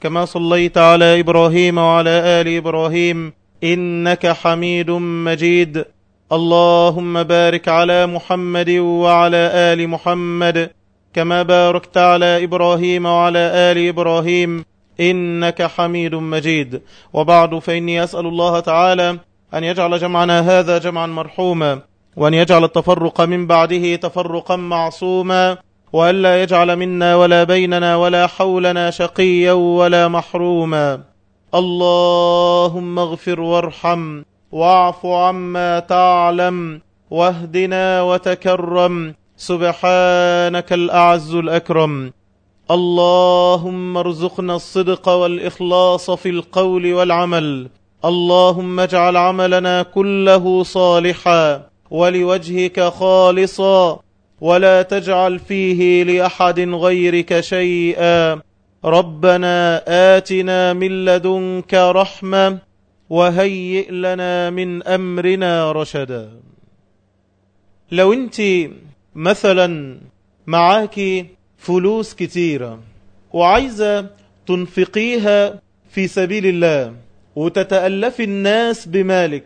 كما صليت على إبراهيم وعلى آل إبراهيم إنك حميد مجيد. اللهم بارك على محمد وعلى آل محمد كما باركت على إبراهيم وعلى آل إبراهيم إنك حميد مجيد. وبعد فإني أسأل الله تعالى أن يجعل جمعنا هذا جمعا مرحوما وأن يجعل التفرق من بعده تفرقا معصوما. وألا يجعل منا ولا بيننا ولا حولنا شقيا ولا محروما. اللهم اغفر وارحم واعف عما تعلم واهدنا وتكرم. سبحانك الأعز الأكرم. اللهم ارزقنا الصدق والإخلاص في القول والعمل. اللهم اجعل عملنا كله صالحا. ولوجهك خالصا. ولا تجعل فيه لأحد غيرك شيئا. ربنا آتنا من لدنك رحمة وهيئ لنا من أمرنا رشدا. لو انت مثلا معاك فلوس كتيرة وعايزة تنفقيها في سبيل الله وتتألف الناس بمالك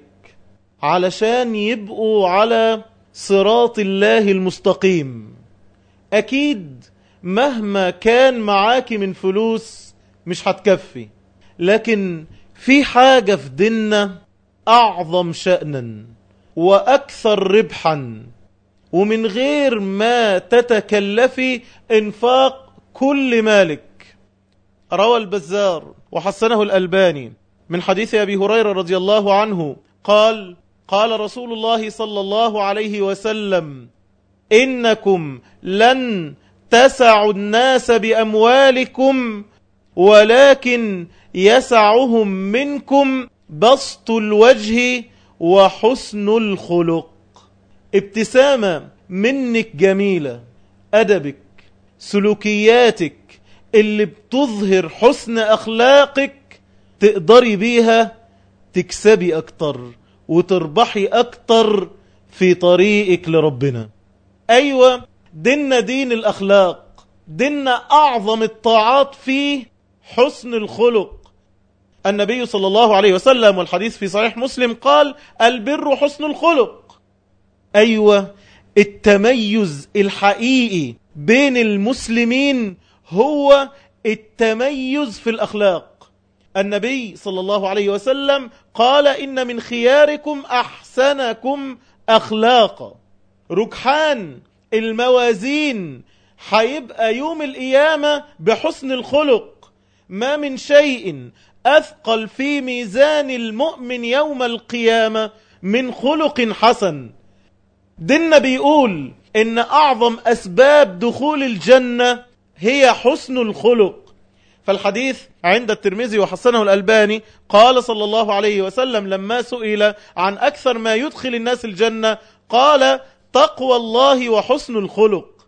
علشان يبقوا على صراط الله المستقيم. أكيد مهما كان معاك من فلوس مش هتكفي. لكن في حاجة في ديننا أعظم شأنا وأكثر ربحا. ومن غير ما تتكلفي إنفاق كل مالك. روى البزار وحسنه الألباني من حديث أبي هريرة رضي الله عنه قال قال رسول الله صلى الله عليه وسلم إنكم لن تسعوا الناس بأموالكم ولكن يسعهم منكم بسط الوجه وحسن الخلق. ابتسامة منك جميلة أدبك سلوكياتك اللي بتظهر حسن أخلاقك تقدري بيها تكسبي أكتر. وتربحي أكتر في طريقك لربنا. أيوة ديننا دين الأخلاق. ديننا أعظم الطاعات فيه حسن الخلق. النبي صلى الله عليه وسلم والحديث في صحيح مسلم قال البر حسن الخلق. أيوة التميز الحقيقي بين المسلمين هو التميز في الأخلاق. النبي صلى الله عليه وسلم قال إن من خياركم أحسنكم أخلاقا. ركحان الموازين هيبقى يوم القيامة بحسن الخلق. ما من شيء أثقل في ميزان المؤمن يوم القيامة من خلق حسن. ديننا بيقول إن أعظم أسباب دخول الجنة هي حسن الخلق. فالحديث عند الترمذي وحسنه الألباني قال صلى الله عليه وسلم لما سئل عن أكثر ما يدخل الناس الجنة قال تقوى الله وحسن الخلق.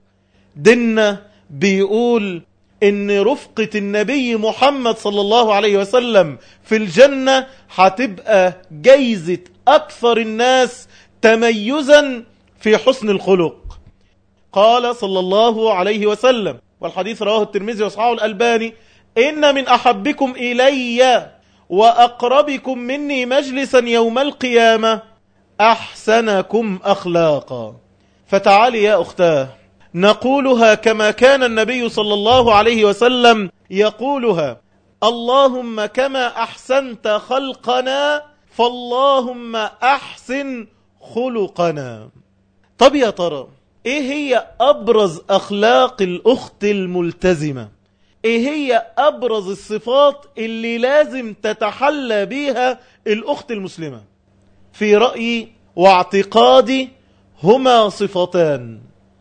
ديننا بيقول إن رفقة النبي محمد صلى الله عليه وسلم في الجنة هتبقى جايزة أكثر الناس تميزا في حسن الخلق. قال صلى الله عليه وسلم والحديث رواه الترمذي وصححه الألباني إن من أحبكم إلي وأقربكم مني مجلسا يوم القيامة أحسنكم أخلاقا. فتعالي يا أختاه. نقولها كما كان النبي صلى الله عليه وسلم يقولها. اللهم كما أحسنت خلقنا فاللهم أحسن خلقنا. طب يا ترى إيه هي أبرز أخلاق الأخت الملتزمة؟ إيه هي أبرز الصفات اللي لازم تتحلى بيها الأخت المسلمة؟ في رأيي واعتقادي هما صفتان.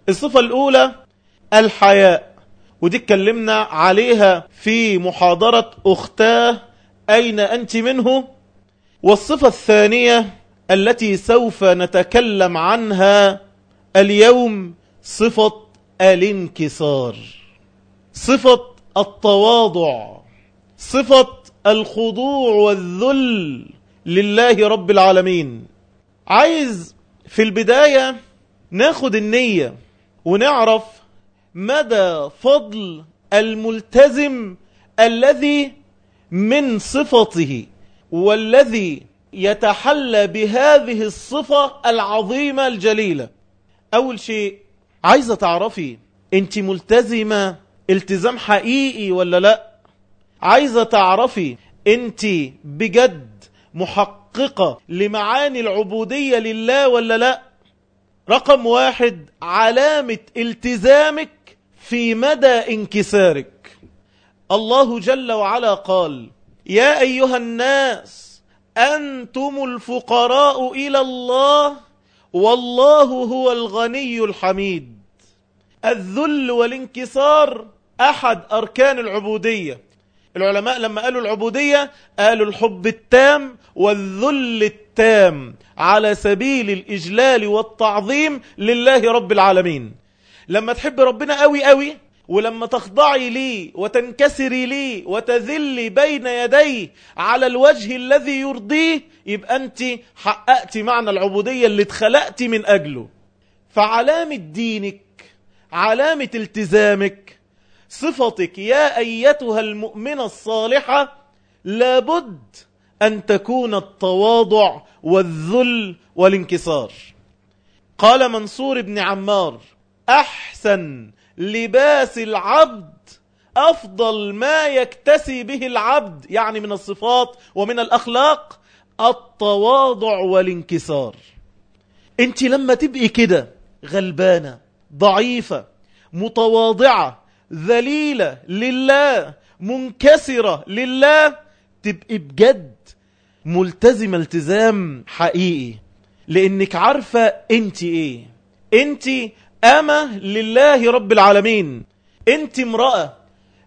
الصفة الأولى الحياء ودي اتكلمنا عليها في محاضرة أختاه أين أنت منه؟ والصفة الثانية التي سوف نتكلم عنها اليوم صفة الانكسار. صفة التواضع صفة الخضوع والذل لله رب العالمين. عايز في البداية ناخد النية ونعرف مدى فضل الملتزم الذي من صفته والذي يتحلى بهذه الصفة العظيمة الجليلة. أول شيء عايزة تعرفي أنت ملتزمة التزام حقيقي ولا لا؟ عايزة تعرفي انت بجد محققة لمعاني العبودية لله ولا لا؟ رقم واحد علامة التزامك في مدى انكسارك. الله جل وعلا قال يا أيها الناس أنتم الفقراء إلى الله والله هو الغني الحميد. الذل والانكسار أحد أركان العبودية. العلماء لما قالوا العبودية قالوا الحب التام والذل التام على سبيل الإجلال والتعظيم لله رب العالمين. لما تحب ربنا قوي قوي ولما تخضعي لي وتنكسري لي وتذلي بين يديه على الوجه الذي يرضيه يبقى أنت حققت معنى العبودية اللي اتخلقت من أجله. فعلامة دينك علامة التزامك صفتك يا أيتها المؤمنة الصالحة لابد أن تكون التواضع والذل والانكسار. قال منصور بن عمار أحسن لباس العبد أفضل ما يكتسي به العبد يعني من الصفات ومن الأخلاق التواضع والانكسار. انت لما تبقي كده غلبانة ضعيفة متواضعة ذليلة لله منكسرة لله. تبقي بجد ملتزمة التزام حقيقي لأنك عارفة أنت إيه. أنت أمة لله رب العالمين. أنت امرأة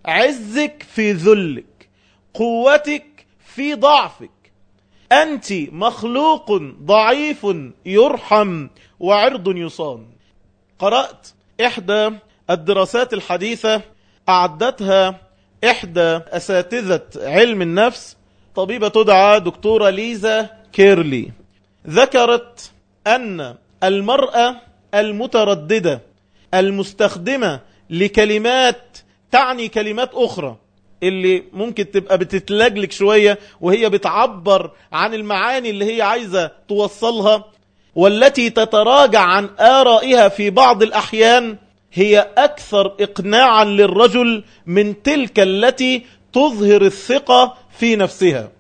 عزك في ذلك قوتك في ضعفك. أنت مخلوق ضعيف يرحم وعرض يصان. قرأت إحدى الدراسات الحديثة أعدتها إحدى أساتذة علم النفس طبيبة تدعى دكتورة ليزا كيرلي. ذكرت أن المرأة المترددة المستخدمة لكلمات تعني كلمات أخرى اللي ممكن تبقى بتتلجلك شوية وهي بتعبر عن المعاني اللي هي عايزة توصلها والتي تتراجع عن آرائها في بعض الأحيان هي أكثر إقناعا للرجل من تلك التي تظهر الثقة في نفسها.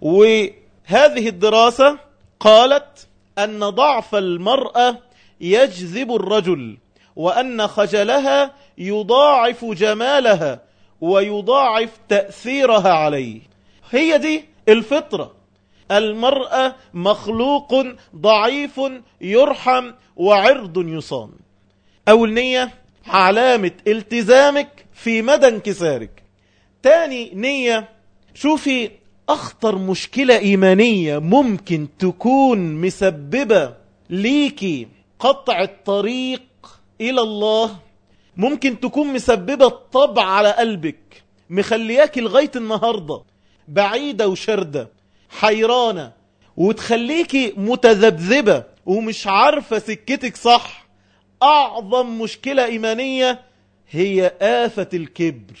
وهذه الدراسة قالت أن ضعف المرأة يجذب الرجل وأن خجلها يضاعف جمالها ويضاعف تأثيرها عليه. هي دي الفطرة. المرأة مخلوق ضعيف يرحم وعرض يصان. أول نية علامة التزامك في مدى انكسارك. تاني نية شوفي أخطر مشكلة إيمانية ممكن تكون مسببة ليكي قطع الطريق إلى الله. ممكن تكون مسببة الطبع على قلبك مخلياك لغاية النهاردة بعيدة وشردة حيرانة وتخليكي متذبذبة ومش عارفة سكتك صح. أعظم مشكلة إيمانية هي آفة الكبر.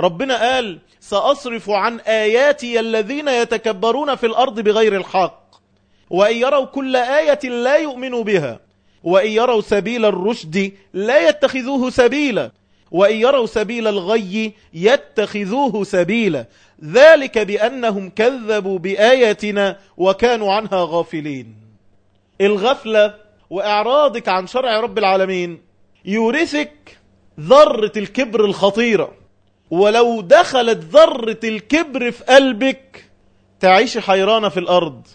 ربنا قال سأصرف عن آياتي الذين يتكبرون في الأرض بغير الحق وإن يروا كل آية لا يؤمنوا بها وإن يروا سبيل الرشد لا يتخذوه سبيلا وإن يروا سبيل الغي يتخذوه سبيلا. ذلك بأنهم كذبوا بآياتنا وكانوا عنها غافلين. الغفلة وإعراضك عن شرع رب العالمين يورثك ذرة الكبر الخطيرة. ولو دخلت ذرة الكبر في قلبك تعيش حيرانة في الأرض.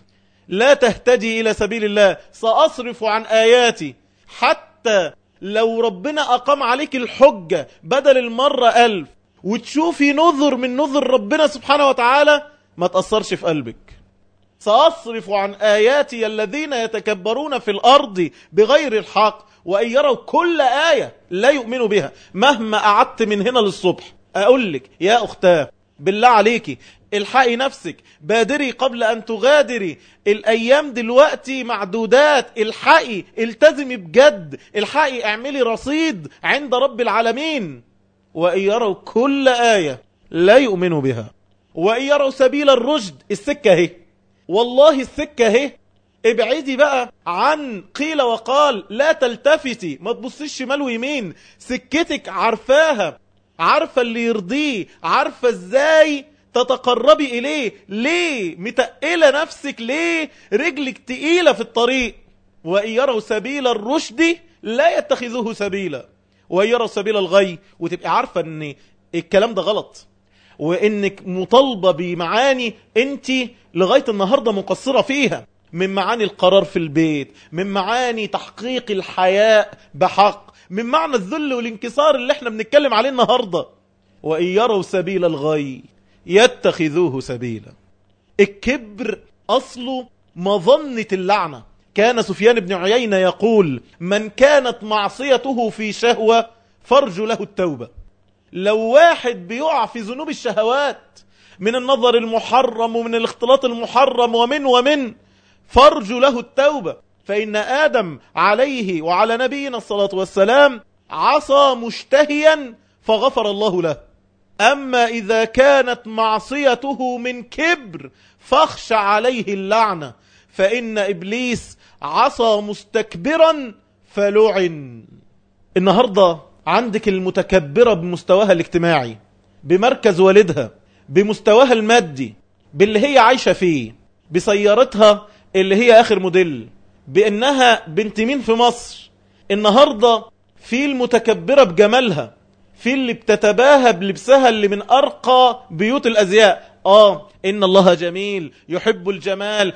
لا تهتدي إلى سبيل الله. سأصرف عن آياتي. حتى لو ربنا أقام عليك الحجة بدل المرة ألف وتشوفي نذر من نذر ربنا سبحانه وتعالى ما تأثرش في قلبك. سأصرف عن آياتي الذين يتكبرون في الأرض بغير الحق وأن يروا كل آية لا يؤمنوا بها. مهما قعدت من هنا للصبح أقول لك يا أختاه بالله عليكي الحقي نفسك بادري قبل أن تغادري. الأيام دلوقتي معدودات الحقي التزمي بجد الحقي اعملي رصيد عند رب العالمين. وإن يروا كل آية لا يؤمنوا بها. وإن يروا سبيل الرشد السكة هي والله السكة هي ابعدي بقى عن قيل وقال لا تلتفتي. ما تبصيش شمال ويمين. سكتك عارفاها. عارفة اللي يرضيه. عارفة إزاي تتقربي إليه. ليه متقلة نفسك؟ ليه رجلك تقيلة في الطريق؟ وإن يروا سبيل الرشد لا يتخذوه سبيلا. وإن يروا سبيل الغي وتبقى عارفة إن الكلام ده غلط. وإنك مطالبة بمعاني أنت لغاية النهاردة مقصرة فيها. من معاني القرار في البيت من معاني تحقيق الحياء بحق من معنى الذل والانكسار اللي إحنا بنتكلم عليه النهاردة. وإن يروا سبيل الغي يتخذوه سبيلا. الكبر أصله مظنة اللعنة. كان سفيان بن عيينة يقول من كانت معصيته في شهوة فرج له التوبة. لو واحد بيقع في ذنوب الشهوات من النظر المحرم ومن الاختلاط المحرم ومن ومن فرج له التوبة. فإن آدم عليه وعلى نبينا الصلاة والسلام عصى مشتهيا فغفر الله له. أما إذا كانت معصيته من كبر فاخشى عليه اللعنة. فإن إبليس عصى مستكبرا فلعن. النهاردة عندك المتكبرة بمستواها الاجتماعي بمركز والدها بمستواها المادي باللي هي عايشة فيه بسيارتها اللي هي آخر موديل بأنها بنت مين في مصر؟ النهاردة في المتكبرة بجمالها في اللي بتتباهى بلبسها اللي من أرقى بيوت الأزياء. آه إن الله جميل يحب الجمال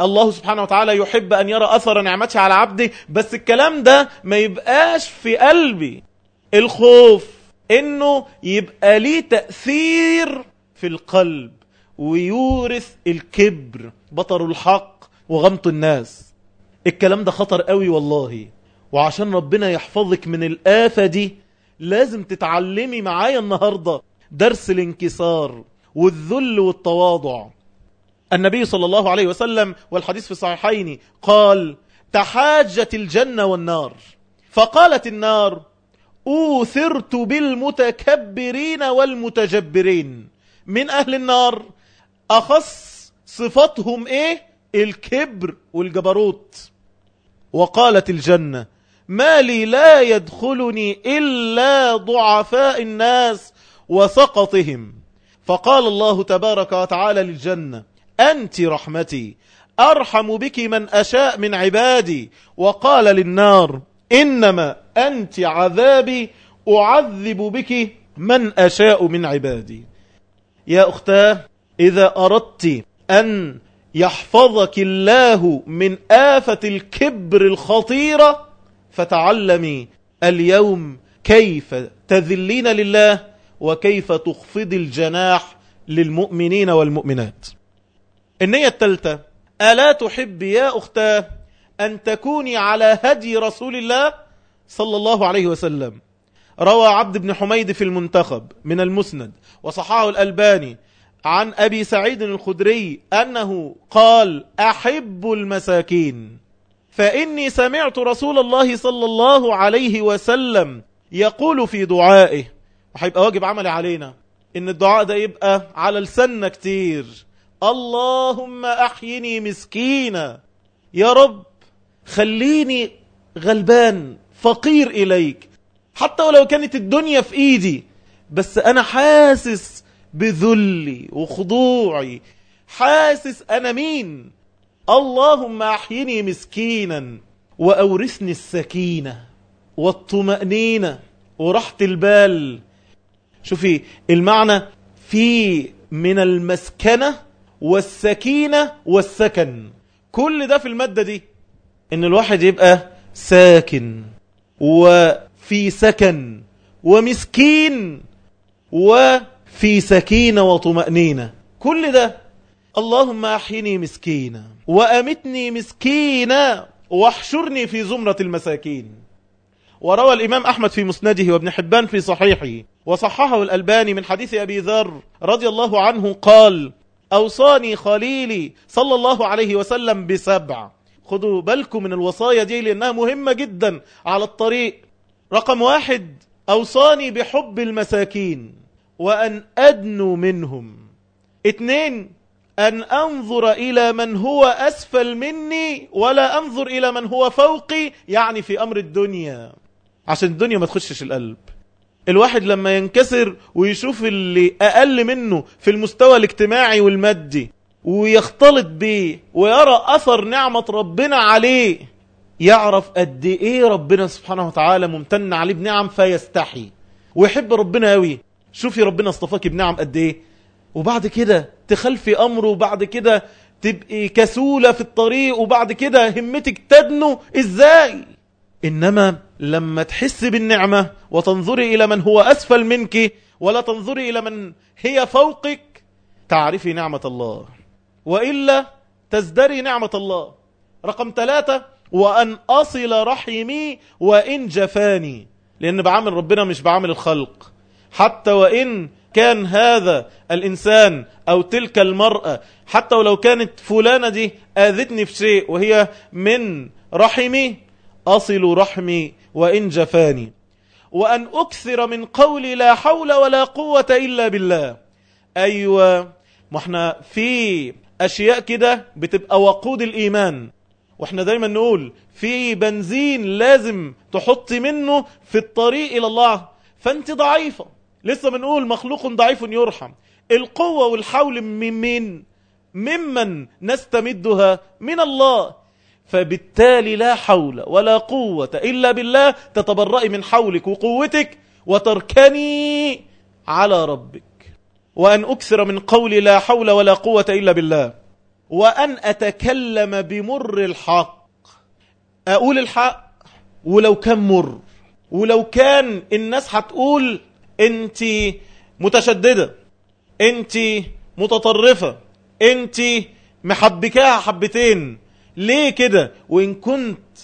والله سبحانه وتعالى يحب أن يرى أثر نعمته على عبده بس الكلام ده ما يبقاش في قلبي. الخوف إنه يبقى ليه تأثير في القلب ويورث الكبر بطر الحق وغمط الناس. الكلام ده خطر قوي والله. وعشان ربنا يحفظك من الآفة دي لازم تتعلمي معايا النهاردة درس الانكسار والذل والتواضع. النبي صلى الله عليه وسلم والحديث في الصحيحين قال تحاجت الجنة والنار. فقالت النار أوثرت بالمتكبرين والمتجبرين. من أهل النار أخص صفتهم إيه؟ الكبر والجبروت. وقالت الجنة ما لي لا يدخلني إلا ضعفاء الناس وسقطهم. فقال الله تبارك وتعالى للجنة أنت رحمتي أرحم بك من أشاء من عبادي. وقال للنار إنما أنت عذابي أعذب بك من أشاء من عبادي. يا أختاه إذا أردت أن يحفظك الله من آفة الكبر الخطيرة فتعلمي اليوم كيف تذلين لله وكيف تخفض الجناح للمؤمنين والمؤمنات. النية الثالثة ألا تحب يا أختاه أن تكوني على هدي رسول الله صلى الله عليه وسلم؟ روى عبد بن حميد في المنتخب من المسند وصححه الألباني عن أبي سعيد الخدري أنه قال أحب المساكين. فإني سمعت رسول الله صلى الله عليه وسلم يقول في دعائه وحيبقى واجب عملي علينا إن الدعاء ده يبقى على لساننا كتير. اللهم أحيني مسكينا. يا رب خليني غلبان فقير إليك. حتى ولو كانت الدنيا في إيدي بس أنا حاسس بذلي وخضوعي. حاسس أنا مين؟ اللهم أحيني مسكينا وأورثني السكينة والطمأنينة وراحة البال. شوفي المعنى في من المسكنة والسكينة والسكن. كل ده في المادة دي إن الواحد يبقى ساكن وفي سكن ومسكين وفي سكينة وطمأنينة. كل ده اللهم أحيني مسكينا وأمتني مسكينا واحشرني في زمرة المساكين. وروى الإمام أحمد في مسنده وابن حبان في صحيحه. وصححه الألباني من حديث أبي ذر رضي الله عنه قال أوصاني خليلي صلى الله عليه وسلم بسبع. خذوا بالكم من الوصايا دي لأنها مهمة جدا على الطريق. رقم واحد أوصاني بحب المساكين وأن أدنو منهم. اتنين أن أنظر إلى من هو أسفل مني ولا أنظر إلى من هو فوقي يعني في أمر الدنيا. عشان الدنيا ما تخشش القلب. الواحد لما ينكسر ويشوف اللي أقل منه في المستوى الاجتماعي والمادي ويختلط بيه ويرى أثر نعمة ربنا عليه يعرف قد إيه ربنا سبحانه وتعالى ممتن عليه بنعم فيستحي. ويحب ربنا قوي شوفي ربنا اصطفاك بنعم قد إيه. وبعد كده تخلفي أمره وبعد كده تبقي كسولة في الطريق وبعد كده همتك تدنو إزاي؟ إنما لما تحس بالنعمة وتنظري إلى من هو أسفل منك ولا تنظري إلى من هي فوقك تعرفي نعمة الله. وإلا تزدري نعمة الله. رقم ثلاثة وأن أصل رحمي وإن جفاني. لأن بعامل ربنا مش بعامل الخلق. حتى وإن كان هذا الإنسان أو تلك المرأة حتى ولو كانت فلانة دي آذتني في شيء وهي من رحمي أصل رحمي وإن جفاني. وأن أكثر من قولي لا حول ولا قوة إلا بالله. أيوة ما إحنا في أشياء كده بتبقى وقود الإيمان. وإحنا دايما نقول في بنزين لازم تحط منه في الطريق إلى الله. فأنت ضعيفة. لسه بنقول مخلوق ضعيف يرحم. القوة والحول من مين؟ ممن نستمدها من الله. فبالتالي لا حول ولا قوة إلا بالله تتبرئي من حولك وقوتك وتركني على ربك. وأن أكثر من قولي لا حول ولا قوة إلا بالله. وأن أتكلم بمر الحق. أقول الحق؟ ولو كان مر. ولو كان الناس هتقول أنت متشددة أنت متطرفة أنت محبكاها حبتين. ليه كده؟ وإن كنت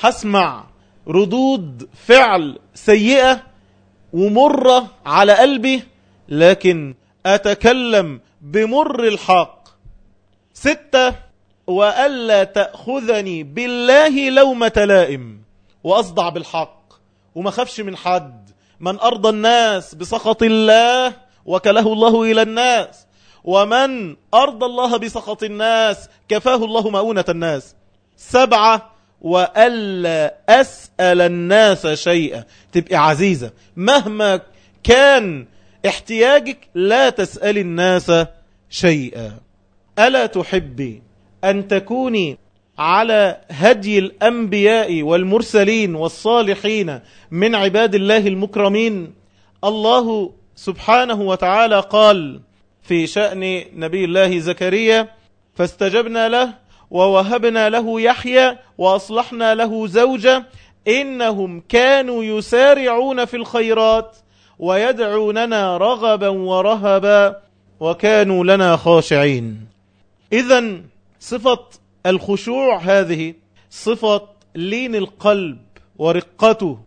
هسمع ردود فعل سيئة ومرة على قلبي لكن أتكلم بمر الحق. ستة وألا تأخذني بالله لومة لائم وأصدع بالحق وما خافش من حد. من أرضى الناس بسخط الله وكله الله إلى الناس. ومن أرضى الله بسخط الناس كفاه الله مؤونة الناس. سبعة وألا أسأل الناس شيئا. تبقى عزيزة مهما كان احتياجك لا تسأل الناس شيئا. ألا تحبي أن تكوني على هدي الأنبياء والمرسلين والصالحين من عباد الله المكرمين؟ الله سبحانه وتعالى قال في شأن نبي الله زكريا فاستجبنا له ووهبنا له يحيى وأصلحنا له زوجة إنهم كانوا يسارعون في الخيرات ويدعوننا رغبا ورهبا وكانوا لنا خاشعين. إذا صفة الخشوع هذه صفة لين القلب ورقته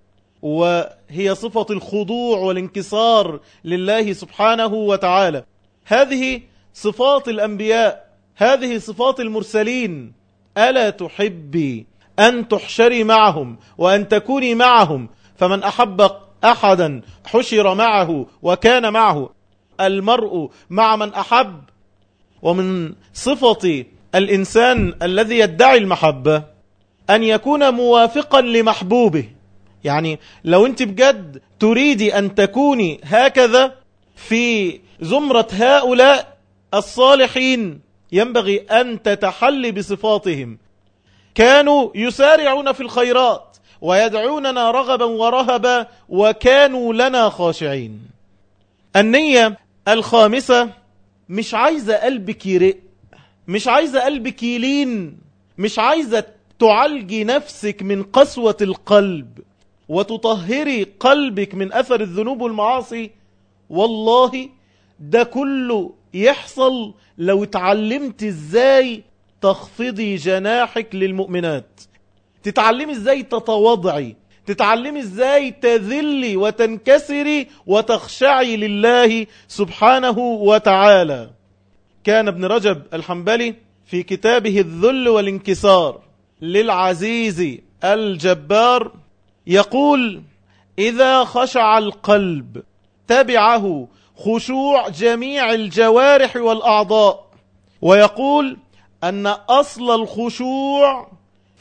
وهي صفة الخضوع والانكسار لله سبحانه وتعالى. هذه صفات الأنبياء هذه صفات المرسلين. ألا تحبي أن تحشري معهم وأن تكوني معهم؟ فمن أحب أحدا حشر معه وكان معه. المرء مع من أحب. ومن صفة الإنسان الذي يدعي المحبة أن يكون موافقا لمحبوبه. يعني لو أنت بجد تريدي أن تكوني هكذا في زمرة هؤلاء الصالحين ينبغي أن تتحل بصفاتهم. كانوا يسارعون في الخيرات ويدعوننا رغبا ورهبا وكانوا لنا خاشعين. النية الخامسة مش عايزة قلبك يرق مش عايزة قلبك يلين مش عايزة تعالجي نفسك من قسوة القلب وتطهري قلبك من أثر الذنوب والمعاصي. والله ده كله يحصل لو اتعلمت إزاي تخفضي جناحك للمؤمنات. تتعلمي إزاي تتواضعي. تتعلمي إزاي تذلي وتنكسري وتخشعي لله سبحانه وتعالى. كان ابن رجب الحنبلي في كتابه الذل والانكسار للعزيز الجبار يقول إذا خشع القلب تبعه خشوع جميع الجوارح والأعضاء. ويقول أن أصل الخشوع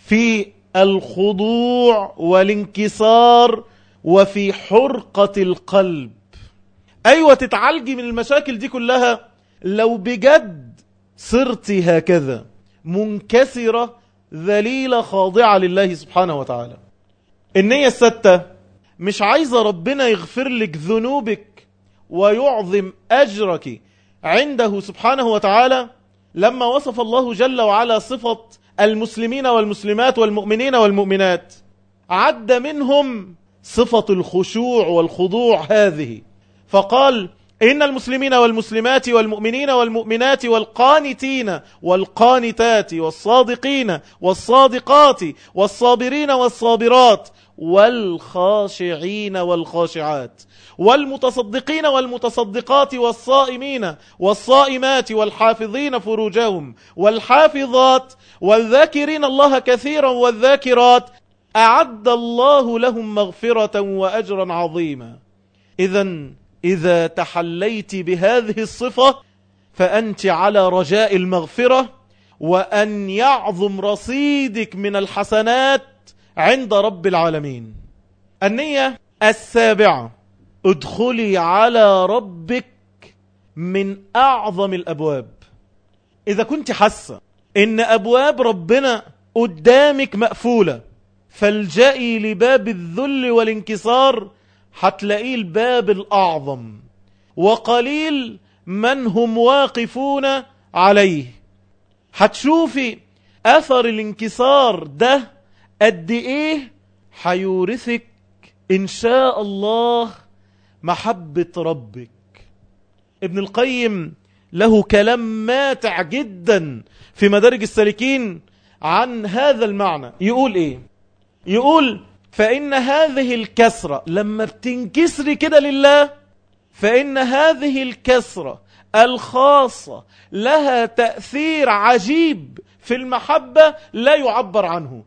في الخضوع والانكسار وفي حرقة القلب. أيوة تتعالجي من المشاكل دي كلها لو بجد صرت هكذا منكسرة ذليلة خاضعة لله سبحانه وتعالى. النية الستة مش عايزة ربنا يغفر لك ذنوبك ويعظم أجرك عنده سبحانه وتعالى لما وصف الله جل وعلا صفة المسلمين والمسلمات والمؤمنين والمؤمنات. عد منهم صفة الخشوع والخضوع هذه. فقال إن المسلمين والمسلمات والمؤمنين والمؤمنات والقانتين والقانتات والصادقين والصادقات والصابرين والصابرات والخاشعين والخاشعات. والمتصدقين والمتصدقات والصائمين والصائمات والحافظين فروجهم والحافظات والذاكرين الله كثيرا والذاكرات أعد الله لهم مغفرة وأجرا عظيما. إذا إذا تحليت بهذه الصفة فأنت على رجاء المغفرة وأن يعظم رصيدك من الحسنات عند رب العالمين. النية السابعة. ادخلي على ربك من أعظم الأبواب. إذا كنت حاسة إن أبواب ربنا قدامك مقفولة فالجئي لباب الذل والانكسار هتلاقيه الباب الأعظم. وقليل من هم واقفون عليه. هتشوفي أثر الانكسار ده قد إيه؟ هيورثك إن شاء الله محبة ربك. ابن القيم له كلام ماتع جدا في مدارج السالكين عن هذا المعنى. يقول إيه؟ يقول فإن هذه الكسرة لما بتنكسري كده لله فإن هذه الكسرة الخاصة لها تأثير عجيب في المحبة لا يعبر عنه.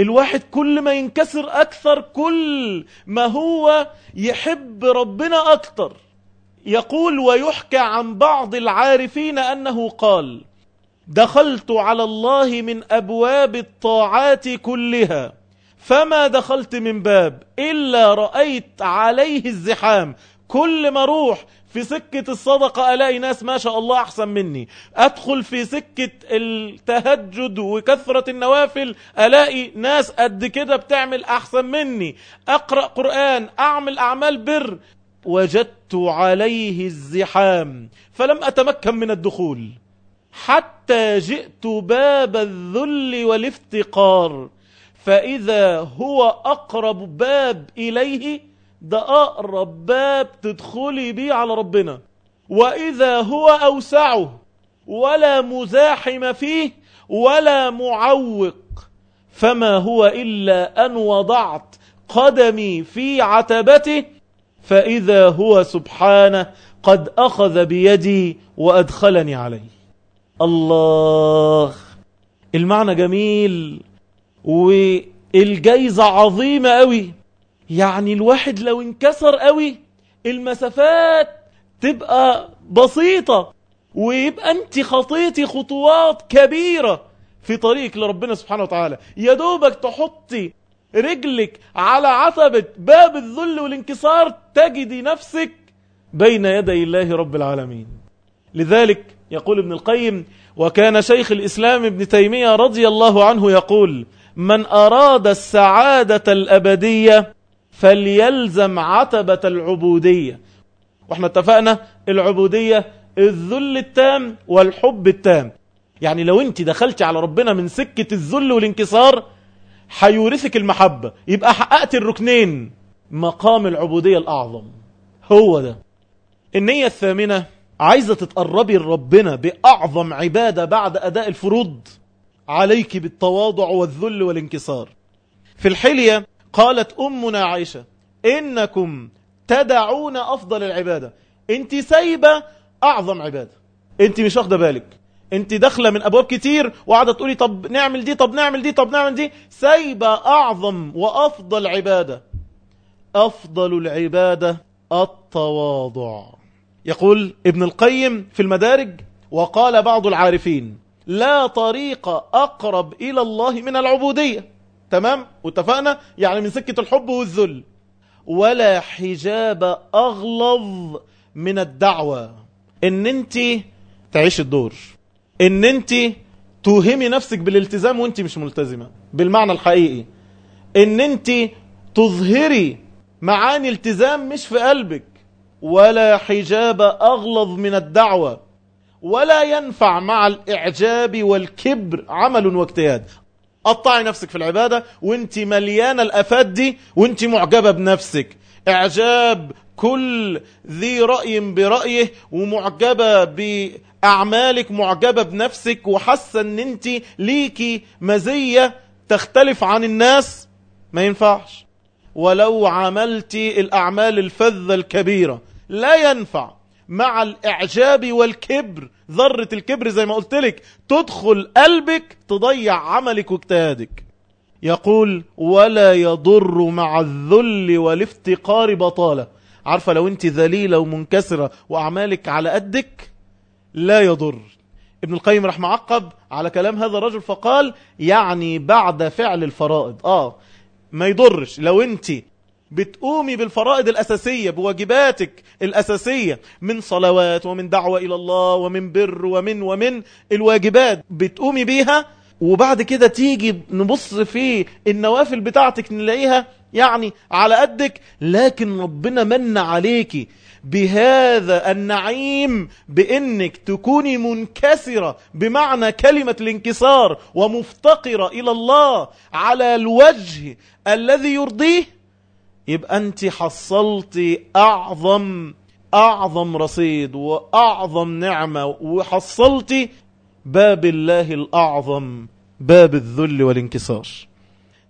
الواحد كل ما ينكسر أكثر كل ما هو يحب ربنا أكثر. يقول ويحكى عن بعض العارفين أنه قال دخلت على الله من أبواب الطاعات كلها فما دخلت من باب إلا رأيت عليه الزحام. كل ما روح في سكة الصدقة ألاقي ناس ما شاء الله أحسن مني. أدخل في سكة التهجد وكثرة النوافل ألاقي ناس قد كده بتعمل أحسن مني. أقرأ قرآن أعمل أعمال بر. وجدت عليه الزحام. فلم أتمكن من الدخول. حتى جئت باب الذل والافتقار. فإذا هو أقرب باب إليه ده أقرب باب تدخلي بيه على ربنا. وإذا هو أوسعه ولا مزاحم فيه ولا معوق فما هو إلا أن وضعت قدمي في عتبته فإذا هو سبحانه قد أخذ بيدي وأدخلني عليه. الله. المعنى جميل والجايزة عظيمة قوي يعني الواحد لو انكسر قوي المسافات تبقى بسيطة ويبقى انت خطيتي خطوات كبيرة في طريقك لربنا سبحانه وتعالى. يا دوبك تحطي رجلك على عتبة باب الذل والانكسار تجدي نفسك بين يدي الله رب العالمين. لذلك يقول ابن القيم وكان شيخ الإسلام ابن تيمية رضي الله عنه يقول من أراد السعادة الأبدية فليلزم عتبة العبودية. وإحنا اتفقنا العبودية الذل التام والحب التام. يعني لو انت دخلت على ربنا من سكة الذل والانكسار هيورثك المحبة. يبقى حققت الركنين. مقام العبودية الأعظم. هو ده. النية الثامنة عايزة تتقربي لربنا بأعظم عبادة بعد أداء الفروض. عليك بالتواضع والذل والانكسار. في الحلية قالت أمنا عائشة إنكم تدعون أفضل العبادة. أنت سايبة أعظم عبادة. أنت مش واخدة بالك. أنت داخلة من أبواب كتير وقاعده تقولي طب نعمل دي طب نعمل دي طب نعمل دي. سايبة أعظم وأفضل عبادة. أفضل العبادة التواضع. يقول ابن القيم في المدارج وقال بعض العارفين لا طريق أقرب إلى الله من العبودية. تمام؟ واتفقنا يعني من سكة الحب والذل. ولا حجاب أغلظ من الدعوة. إن أنت تعيش الدور. إن أنت توهمي نفسك بالالتزام وأنت مش ملتزمة. بالمعنى الحقيقي. إن أنت تظهري معاني التزام مش في قلبك. ولا حجاب أغلظ من الدعوة. ولا ينفع مع الإعجاب والكبر عمل واجتهاد. قطعي نفسك في العبادة وأنت مليانة الافات دي وأنت معجبة بنفسك. إعجاب كل ذي رأي برأيه ومعجبة بأعمالك معجبة بنفسك وحاسة إن أنت ليكي مزية تختلف عن الناس. ما ينفعش. ولو عملت الأعمال الفذة الكبيرة لا ينفع. مع الإعجاب والكبر ذرة الكبر زي ما قلت لك تدخل قلبك تضيع عملك واجتهادك. يقول ولا يضر مع الذل والافتقار بطالة. عارفة لو انت ذليلة ومنكسرة وأعمالك على قدك لا يضر. ابن القيم رحمه عقب على كلام هذا الرجل فقال يعني بعد فعل الفرائض. آه ما يضرش. لو انت بتقومي بالفرائض الأساسية بواجباتك الأساسية من صلوات ومن دعوة إلى الله ومن بر ومن ومن الواجبات بتقومي بيها وبعد كده تيجي نبص في النوافل بتاعتك نلاقيها يعني على قدك لكن ربنا من عليكي بهذا النعيم بإنك تكوني منكسرة بمعنى كلمة الانكسار ومفتقرة إلى الله على الوجه الذي يرضيه. يبقى انت حصلت اعظم اعظم رصيد واعظم نعمة وحصلت باب الله الاعظم باب الذل والانكسار.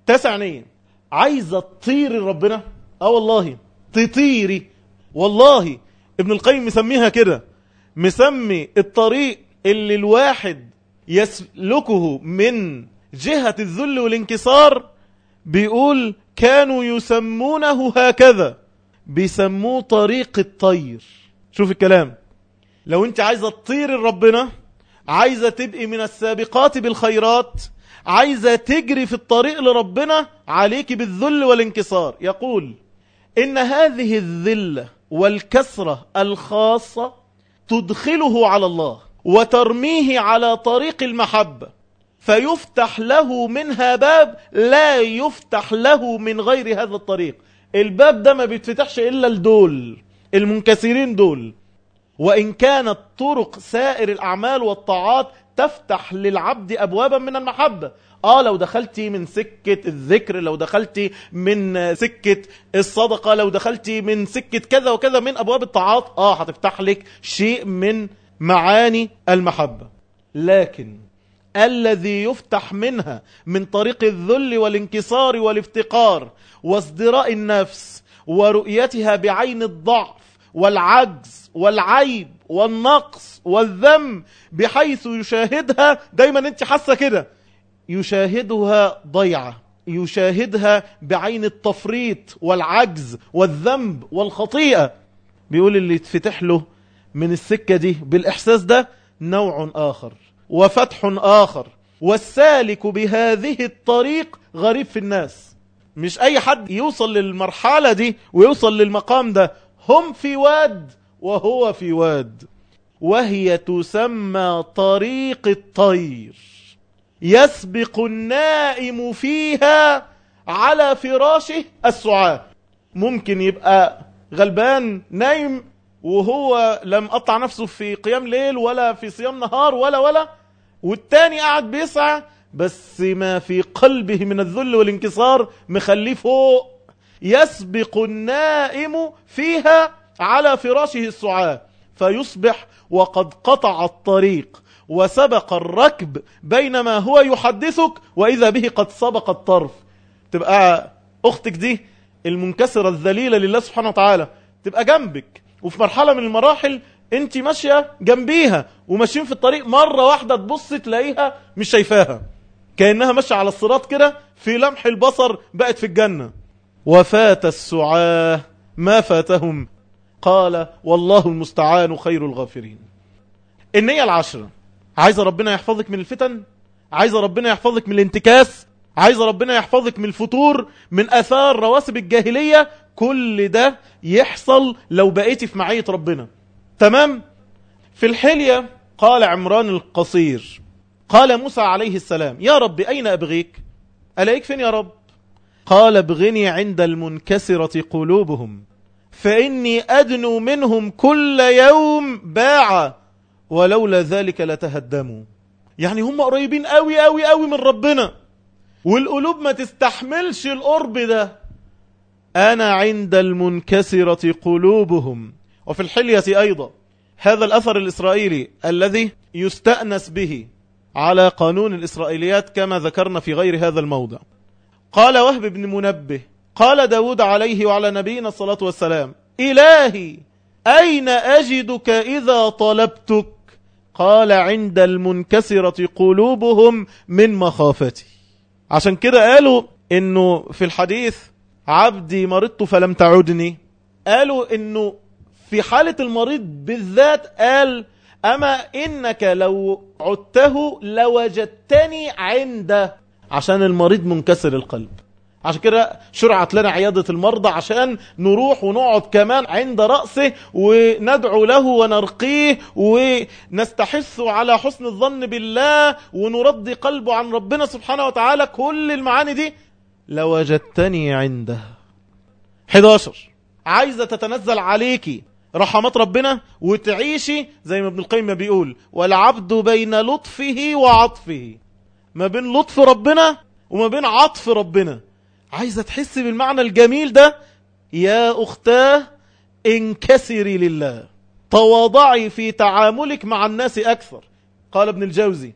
تسع نية. عايزة تطيري ربنا؟ آه والله. تطيري. والله. ابن القيم مسميها كده. مسمي الطريق اللي الواحد يسلكه من جهة الذل والانكسار بيقول كانوا يسمونه هكذا. بيسموه طريق الطير. شوف الكلام. لو انت عايزة تطير ربنا عايزة تبقي من السابقات بالخيرات عايزة تجري في الطريق لربنا عليك بالذل والانكسار. يقول إن هذه الذلة والكسرة الخاصة تدخله على الله وترميه على طريق المحبة. فيفتح له منها باب لا يفتح له من غير هذا الطريق. الباب ده ما بيتفتحش إلا الدول المنكسرين دول. وإن كانت طرق سائر الأعمال والطاعات تفتح للعبد أبوابا من المحبة. آه لو دخلتي من سكة الذكر لو دخلتي من سكة الصدقة لو دخلتي من سكة كذا وكذا من أبواب الطاعات آه هتفتح لك شيء من معاني المحبة. لكن الذي يفتح منها من طريق الذل والانكسار والافتقار وازدراء النفس ورؤيتها بعين الضعف والعجز والعيب والنقص والذم بحيث يشاهدها. دايما أنت حاسة كده. يشاهدها ضيعة. يشاهدها بعين التفريط والعجز والذنب والخطيئة. بيقول اللي يتفتح له من السكة دي بالإحساس ده نوع آخر. وفتح آخر. والسالك بهذه الطريق غريب في الناس. مش أي حد يوصل للمرحلة دي ويوصل للمقام ده. هم في واد وهو في واد. وهي تسمى طريق الطير. يسبق النائم فيها على فراشه السعاة. ممكن يبقى غلبان نايم وهو لم قطع نفسه في قيام ليل ولا في صيام نهار ولا ولا والتاني قاعد بيسعى بس ما في قلبه من الذل والانكسار مخليه فوق. يسبق النائم فيها على فراشه السعاة فيصبح وقد قطع الطريق وسبق الركب بينما هو يحدثك وإذا به قد سبق الطرف. تبقى أختك دي المنكسرة الذليلة لله سبحانه وتعالى تبقى جنبك. وفي مرحلة من المراحل انت ماشية جنبيها وماشيين في الطريق مرة واحدة تبص تلاقيها مش شايفاها. كأنها ماشية على الصراط كده في لمح البصر بقت في الجنة. وفات السعاة ما فاتهم. قال والله المستعان خير الغافرين. النية العشرة عايزة ربنا يحفظك من الفتن؟ عايزة ربنا يحفظك من الانتكاس؟ عايزة ربنا يحفظك من الفتور من أثار رواسب الجاهلية. كل ده يحصل لو بقيتي في معية ربنا. تمام؟ في الحلية قال عمران القصير قال موسى عليه السلام يا رب أين أبغيك؟ ألاقيك فين يا رب؟ قال ابغني عند المنكسرة قلوبهم فإني أدنو منهم كل يوم باعا ولولا ذلك لتهدموا. يعني هم قريبين قوي قوي قوي من ربنا. والقلوب ما تستحملش القرب ده. أنا عند المنكسرة قلوبهم. وفي الحلية أيضا. هذا الأثر الإسرائيلي الذي يستأنس به على قانون الإسرائيليات كما ذكرنا في غير هذا الموضع. قال وهب بن منبه. قال داود عليه وعلى نبينا الصلاة والسلام. إلهي أين أجدك إذا طلبتك؟ قال عند المنكسرة قلوبهم من مخافتي. عشان كده قالوا إنه في الحديث عبدي مرضت فلم تعدني. قالوا إنه في حالة المريض بالذات قال أما إنك لو عدته لوجدتني عنده. عشان المريض منكسر القلب. عشان كده شرعت لنا عيادة المرضى عشان نروح ونقعد كمان عند رأسه وندعو له ونرقيه ونستحث على حسن الظن بالله ونرضي قلبه عن ربنا سبحانه وتعالى. كل المعاني دي لوجدتني عنده. 11 عايزة تتنزل عليكي رحمات ربنا وتعيشي زي ما ابن القيم بيقول والعبد بين لطفه وعطفه. ما بين لطف ربنا وما بين عطف ربنا. عايزة تحس بالمعنى الجميل ده؟ يا أختاه انكسري لله. تواضعي في تعاملك مع الناس أكثر. قال ابن الجوزي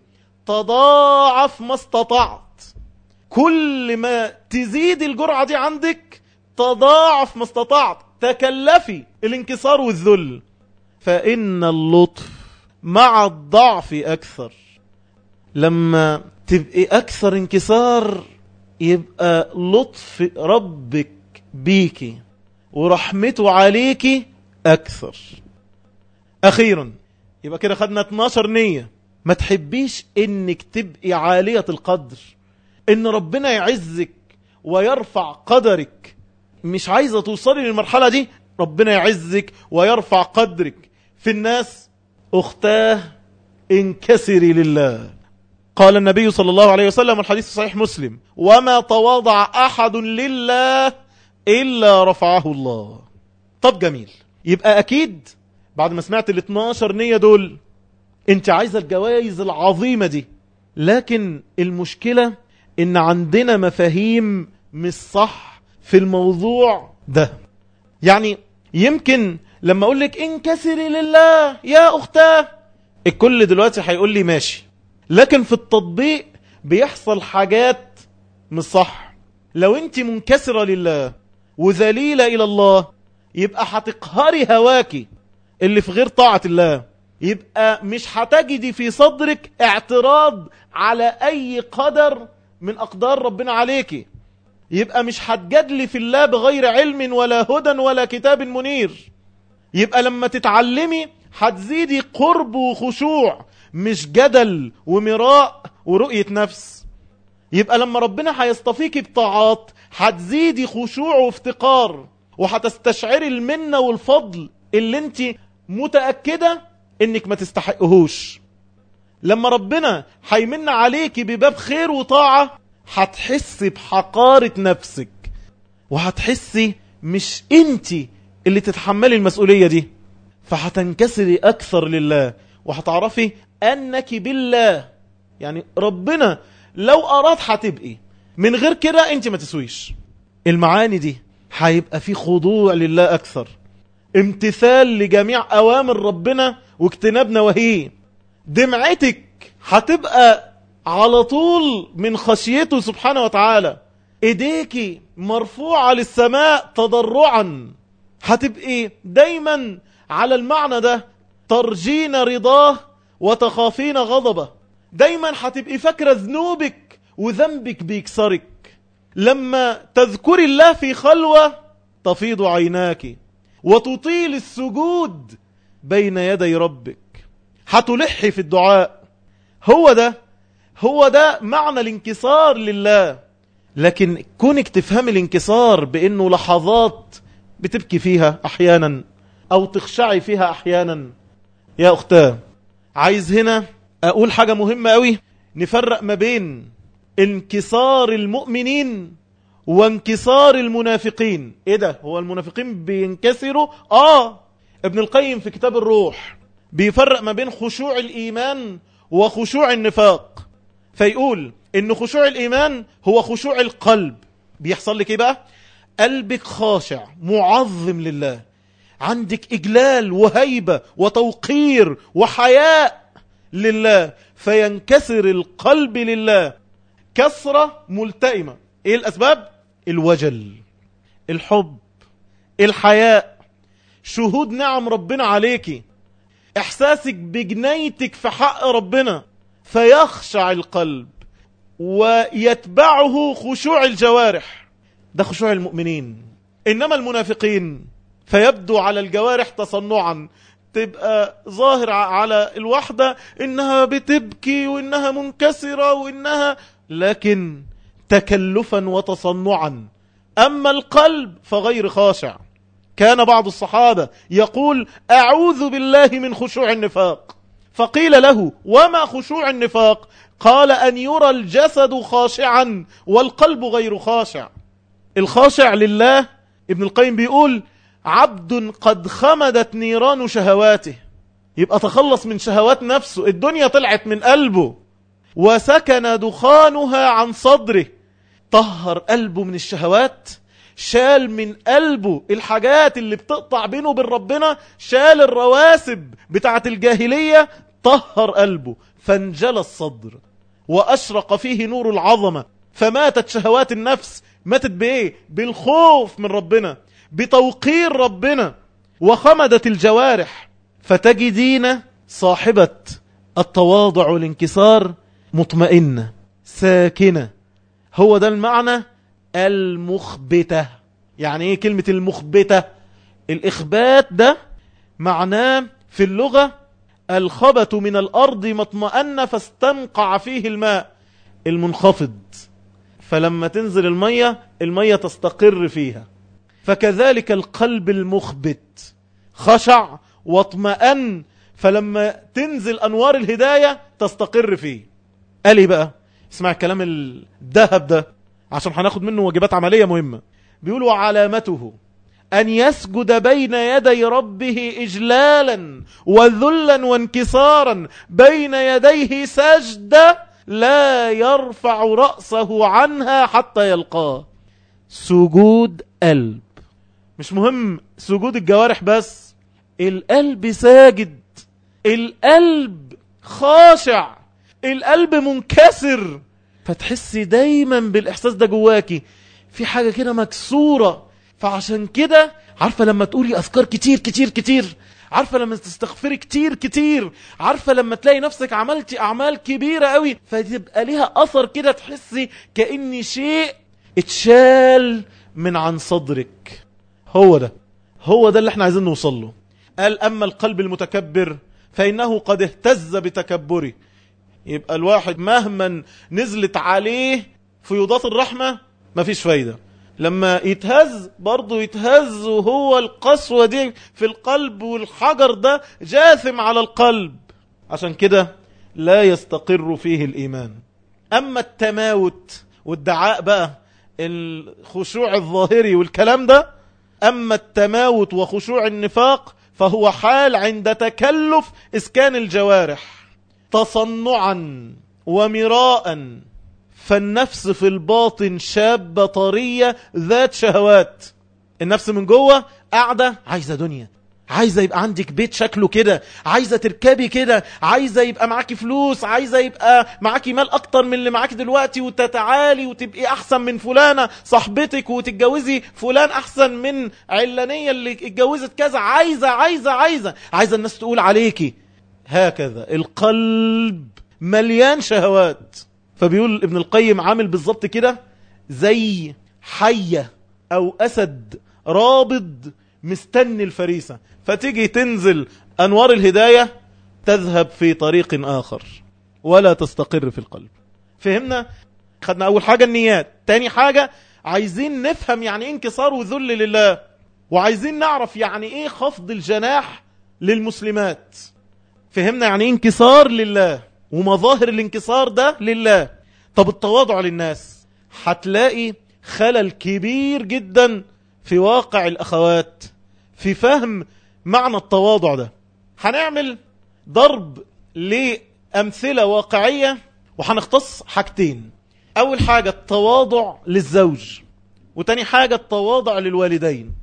تضاعف ما استطعت. كل ما تزيد الجرعة دي عندك تضاعف ما استطعت. تكلفي الانكسار والذل. فإن اللطف مع الضعف أكثر. لما تبقي أكثر انكسار يبقى لطف ربك بيكي ورحمته عليكي أكثر. أخيرا يبقى كده خدنا 12 نية. ما تحبيش إنك تبقي عالية القدر. إن ربنا يعزك ويرفع قدرك. مش عايزة توصلي للمرحلة دي. ربنا يعزك ويرفع قدرك. في الناس أختاه انكسري لله. قال النبي صلى الله عليه وسلم الحديث صحيح مسلم. وما تواضع أحد لله إلا رفعه الله. طب جميل. يبقى أكيد بعد ما سمعت ال 12 نية دول أنت عايزة الجوائز العظيمة دي. لكن المشكلة إن عندنا مفاهيم مش صح في الموضوع ده. يعني يمكن لما أقول لك انكسري لله يا أختاه الكل دلوقتي هيقول لي ماشي. لكن في التطبيق بيحصل حاجات مش صح. لو انت منكسرة لله وذليلة إلى الله يبقى هتقهري هواكي اللي في غير طاعة الله. يبقى مش هتجدي في صدرك اعتراض على أي قدر من أقدار ربنا عليكي. يبقى مش هتجادلي في الله بغير علم ولا هدى ولا كتاب منير. يبقى لما تتعلمي هتزيدي قرب وخشوع مش جدل ومراء ورؤية نفس. يبقى لما ربنا هيصطفيكي بطاعات هتزيدي خشوع وافتقار وهتستشعري المنة والفضل اللي انت متأكدة انك ما تستحقهوش. لما ربنا هيمن عليكي بباب خير وطاعة هتحسي بحقارة نفسك وهتحسي مش انت اللي تتحملي المسؤولية دي. فهتنكسري أكثر لله وهتعرفي انك بالله. يعني ربنا لو أراد هتبقي من غير كده انت ما تسويش. المعاني دي هيبقى في خضوع لله أكثر. امتثال لجميع أوامر ربنا واجتناب نواهيه. دمعتك هتبقى على طول من خشيته سبحانه وتعالى. إيديكي مرفوعة للسماء تضرعا. هتبقي دايما على المعنى ده. ترجين رضاه وتخافين غضبه. دايما هتبقي فاكرة ذنوبك وذنبك بيكسرك. لما تذكري الله في خلوة تفيض عيناك وتطيل السجود بين يدي ربك. هتلحي في الدعاء. هو ده هو ده معنى الانكسار لله. لكن كونك تفهم الانكسار بأنه لحظات بتبكي فيها أحيانا أو تخشعي فيها أحيانا. يا أختاه عايز هنا أقول حاجة مهمة قوي نفرق ما بين انكسار المؤمنين وانكسار المنافقين. إيه ده؟ هو المنافقين بينكسروا؟ آه. ابن القيم في كتاب الروح بيفرق ما بين خشوع الإيمان وخشوع النفاق. فيقول إن خشوع الإيمان هو خشوع القلب. بيحصل لك إيه بقى؟ قلبك خاشع معظم لله. عندك إجلال وهيبة وتوقير وحياء لله فينكسر القلب لله. كسرة ملتئمة. إيه الأسباب؟ الوجل الحب الحياء. شهود نعم ربنا عليكي إحساسك بجنيتك في حق ربنا فيخشع القلب ويتبعه خشوع الجوارح. ده خشوع المؤمنين. إنما المنافقين. فيبدو على الجوارح تصنعا. تبقى ظاهر على الوحدة إنها بتبكي وإنها منكسرة وإنها لكن تكلفا وتصنعا. أما القلب فغير خاشع. كان بعض الصحابة يقول أعوذ بالله من خشوع النفاق. فقيل له وما خشوع النفاق؟ قال أن يرى الجسد خاشعا والقلب غير خاشع. الخاشع لله ابن القيم بيقول عبد قد خمدت نيران شهواته. يبقى تخلص من شهوات نفسه. الدنيا طلعت من قلبه. وسكن دخانها عن صدره. طهر قلبه من الشهوات. شال من قلبه الحاجات اللي بتقطع بينه وبين ربنا. شال الرواسب بتاعة الجاهلية. طهر قلبه. فانجلى الصدر. وأشرق فيه نور العظمة. فماتت شهوات النفس. ماتت بإيه؟ بالخوف من ربنا. بتوقير ربنا وخمدت الجوارح فتجدين صاحبة التواضع والانكسار مطمئنة ساكنة. هو ده المعنى؟ المخبتة. يعني إيه كلمة المخبتة؟ الإخبات ده معناه في اللغة الخبت من الأرض مطمئن فاستنقع فيه الماء المنخفض. فلما تنزل المية المية تستقر فيها. فكذلك القلب المخبت خشع واطمأن فلما تنزل أنوار الهداية تستقر فيه. قال إيه بقى؟ اسمع الكلام الذهب ده عشان هناخد منه واجبات عملية مهمة. بيقولوا علامته أن يسجد بين يدي ربه إجلالا وذلا وانكسارا بين يديه سجدة لا يرفع رأسه عنها حتى يلقاه. سجود قلب. مش مهم سجود الجوارح بس القلب ساجد القلب خاشع القلب منكسر. فتحسي دايما بالإحساس ده جواكي. في حاجة كده مكسورة. فعشان كده عارفة لما تقولي أذكار كتير كتير كتير؟ عارفة لما تستغفري كتير كتير؟ عارفة لما تلاقي نفسك عملتي أعمال كبيرة قوي فتبقى ليها أثر كده تحسي كأن شيء اتشال من عن صدرك. هو ده. هو ده اللي إحنا عايزين نوصل له. قال أما القلب المتكبر فإنه قد اهتز بتكبره. يبقى الواحد مهما نزلت عليه فيوضات الرحمة مفيش فايدة. لما يتهز برضه يتهز وهو القسوة دي في القلب والحجر ده جاثم على القلب. عشان كده لا يستقر فيه الإيمان. أما التماوت والدعاء بقى الخشوع الظاهري والكلام ده أما التماوت وخشوع النفاق فهو حال عند تكلف إسكان الجوارح. تصنعا ومراء فالنفس في الباطن شابة طرية ذات شهوات. النفس من جوه قاعدة عايزة دنيا. عايزة يبقى عندك بيت شكله كده عايزة تركبي كده عايزة يبقى معاكي فلوس عايزة يبقى معاكي مال أكتر من اللي معاكي دلوقتي وتتعالي وتبقي أحسن من فلانة صاحبتك وتتجوزي فلان أحسن من علانية اللي اتجوزت كذا. عايزة عايزة عايزة. عايزة الناس تقول عليكي هكذا. القلب مليان شهوات. فبيقول ابن القيم عامل بالظبط كده زي حية أو أسد رابض مستني الفريسة. فتيجي تنزل أنوار الهداية تذهب في طريق آخر ولا تستقر في القلب. فهمنا؟ خدنا أول حاجة النيات تاني حاجة عايزين نفهم يعني إيه انكسار وذل لله وعايزين نعرف يعني إيه خفض الجناح للمسلمات. فهمنا يعني إيه انكسار لله ومظاهر الانكسار ده لله. طب التواضع للناس هتلاقي خلل كبير جدا في واقع الأخوات في فهم معنى التواضع ده. هنعمل ضرب لأمثلة واقعية وهنختص حاجتين. أول حاجة التواضع للزوج وتاني حاجة التواضع للوالدين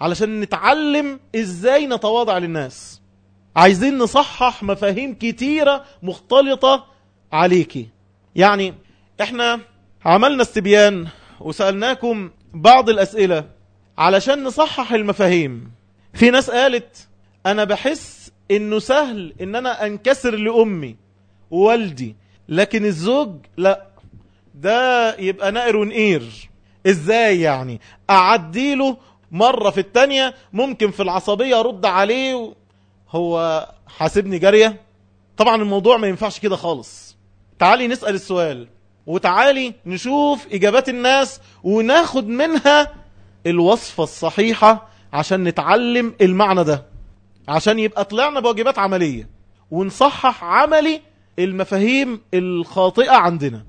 علشان نتعلم إزاي نتواضع للناس. عايزين نصحح مفاهيم كتيرة مختلطة عليكي. يعني إحنا عملنا استبيان وسألناكم بعض الأسئلة علشان نصحح المفاهيم. في ناس قالت أنا بحس إنه سهل إن أنا أنكسر لأمي ووالدي لكن الزوج لا. ده يبقى نائر ونقير. إزاي يعني؟ اعديله مرة في التانية ممكن في العصبية أرد عليه هو حاسبني جارية؟ طبعا الموضوع ما ينفعش كده خالص. تعالي نسأل السؤال وتعالي نشوف إجابات الناس وناخد منها الوصفة الصحيحة عشان نتعلم المعنى ده عشان يبقى طلعنا بواجبات عملية ونصحح عملي المفاهيم الخاطئة عندنا.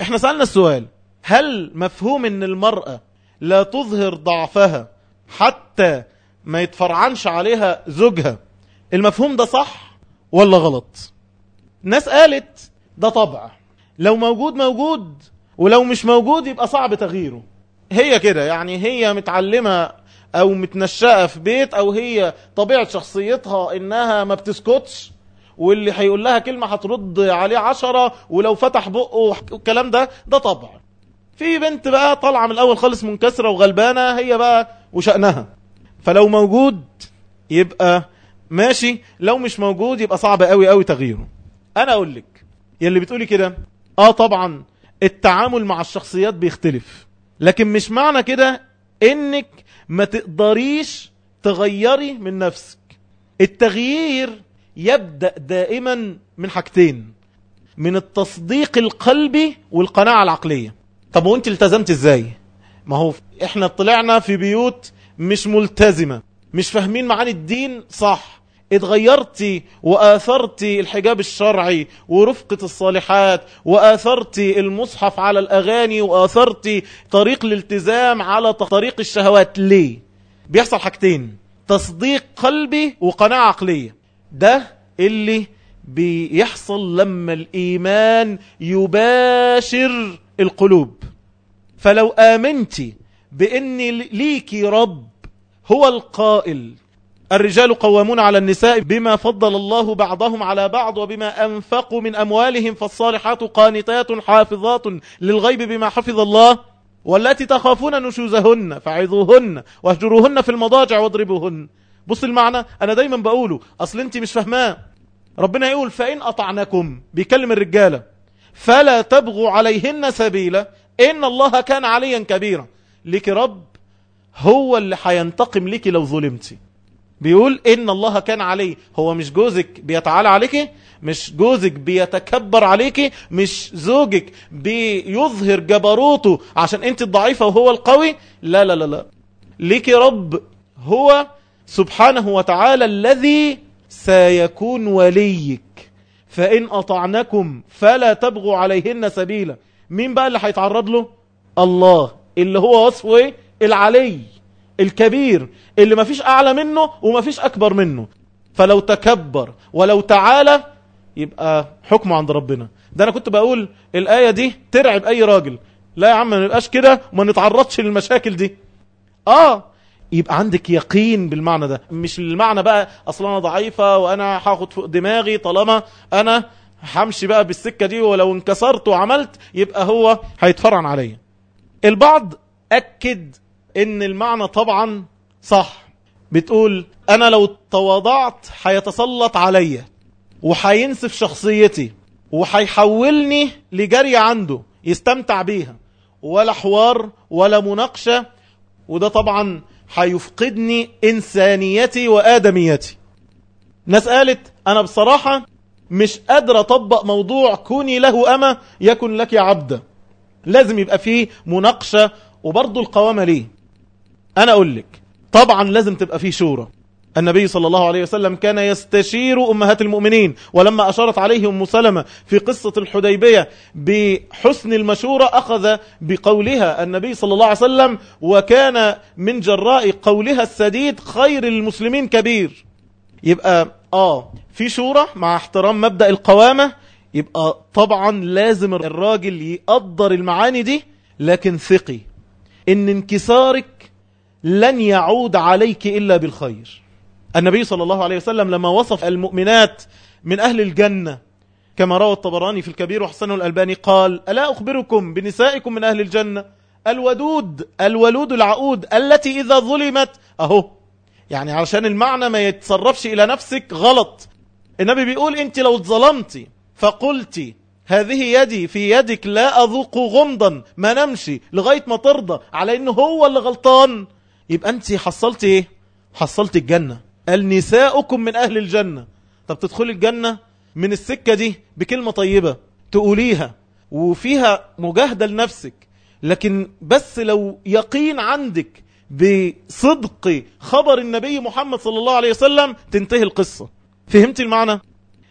إحنا سألنا السؤال هل مفهوم إن المرأة لا تظهر ضعفها حتى ما يتفرعنش عليها زوجها المفهوم ده صح ولا غلط؟ ناس قالت ده طبع لو موجود موجود ولو مش موجود يبقى صعب تغييره. هي كده يعني هي متعلمة أو متنشأة في بيت أو هي طبيعة شخصيتها إنها ما بتسكتش واللي هيقول لها كلمة هترد عليه عشرة ولو فتح بقه والكلام ده ده طبع في بنت بقى طالعة من الأول خالص منكسرة وغلبانة هي بقى وشأنها. فلو موجود يبقى ماشي لو مش موجود يبقى صعب قوي قوي تغييره. أنا أقول لك يلي بتقولي كده آه طبعا التعامل مع الشخصيات بيختلف لكن مش معنى كده إنك ما تقدريش تغيري من نفسك. التغيير يبدأ دائما من حاجتين من التصديق القلبي والقناعة العقلية. طب وانت التزمت إزاي؟ ما هو إحنا طلعنا في بيوت مش ملتزمة مش فاهمين معاني الدين صح. اتغيرتي وآثرتي الحجاب الشرعي ورفقة الصالحات وآثرتي المصحف على الأغاني وآثرتي طريق الالتزام على طريق الشهوات. ليه؟ بيحصل حاجتين تصديق قلبي وقناعة عقلية. ده اللي بيحصل لما الإيمان يباشر القلوب. فلو آمنتي بأن ليكي رب هو القائل الرجال قوامون على النساء بما فضل الله بعضهم على بعض وبما أنفقوا من أموالهم فالصالحات قانتات حافظات للغيب بما حفظ الله والتي تخافون نشوزهن فعظوهن واهجروهن في المضاجع واضربوهن. بص المعنى أنا دايما بقوله أصل أنت مش فهمان ربنا يقول فإن أطعنكم بيكلم الرجالة فلا تبغوا عليهن سبيلا إن الله كان عليا كبيرا. لك رب هو اللي حينتقم لك لو ظلمتي بيقول إن الله كان عليه هو مش جوزك بيتعالى عليك؟ مش جوزك بيتكبر عليك؟ مش زوجك بيظهر جبروته عشان أنت الضعيفة وهو القوي؟ لا لا لا لا. ليك رب هو سبحانه وتعالى الذي سيكون وليك. فإن أطعنكم فلا تبغوا عليهن سبيلا. مين بقى اللي هيتعرض له؟ الله اللي هو وصفه إيه؟ العلي. الكبير اللي ما فيش أعلى منه وما فيش أكبر منه. فلو تكبر ولو تعالى يبقى حكمه عند ربنا. ده أنا كنت بقول الآية دي ترعب أي راجل. لا يا عم ما نبقاش كده وما نتعرضش للمشاكل دي. آه يبقى عندك يقين بالمعنى ده. مش المعنى بقى أصلا أنا ضعيفة وأنا هاخد فوق دماغي طالما أنا همشي بقى بالسكة دي ولو انكسرت وعملت يبقى هو هيتفرعن عليا. البعض أكد إن المعنى طبعا صح. بتقول أنا لو تواضعت هيتسلط عليا وهينسف شخصيتي وهيحولني لجري عنده يستمتع بيها. ولا حوار ولا مناقشة وده طبعا هيفقدني إنسانيتي وآدميتي. ناس قالت أنا بصراحة مش قادر أطبق موضوع كوني له أما يكن لك عبدا لازم يبقى فيه مناقشة وبرضو القوامة ليه. أنا أقول لك طبعا لازم تبقى فيه شورى. النبي صلى الله عليه وسلم كان يستشير أمهات المؤمنين ولما أشارت عليه أم سلمة في قصة الحديبية بحسن المشورة أخذ بقولها النبي صلى الله عليه وسلم وكان من جراء قولها السديد خير المسلمين كبير. يبقى آه في شورى مع احترام مبدأ القوامة يبقى طبعا لازم الراجل يقدر المعاني دي لكن ثقي. إن انكسارك لن يعود عليك إلا بالخير. النبي صلى الله عليه وسلم لما وصف المؤمنات من أهل الجنة كما روى الطبراني في الكبير وحسنه الألباني قال ألا أخبركم بنسائكم من أهل الجنة؟ الودود الولود العقود التي إذا ظلمت أهو. يعني علشان المعنى ما يتصرفش إلى نفسك غلط. النبي بيقول أنت لو اتظلمتي فقلتي هذه يدي في يدك لا أذوق غمضا ما نمشي لغاية ما ترضى على أنه هو اللي غلطان. يبقى أنت حصلت إيه؟ حصلت الجنة. قال نساؤكم من أهل الجنة. طب تدخل الجنة من السكة دي بكلمة طيبة تقوليها وفيها مجاهدة لنفسك. لكن بس لو يقين عندك بصدق خبر النبي محمد صلى الله عليه وسلم تنتهي القصة. فهمت المعنى؟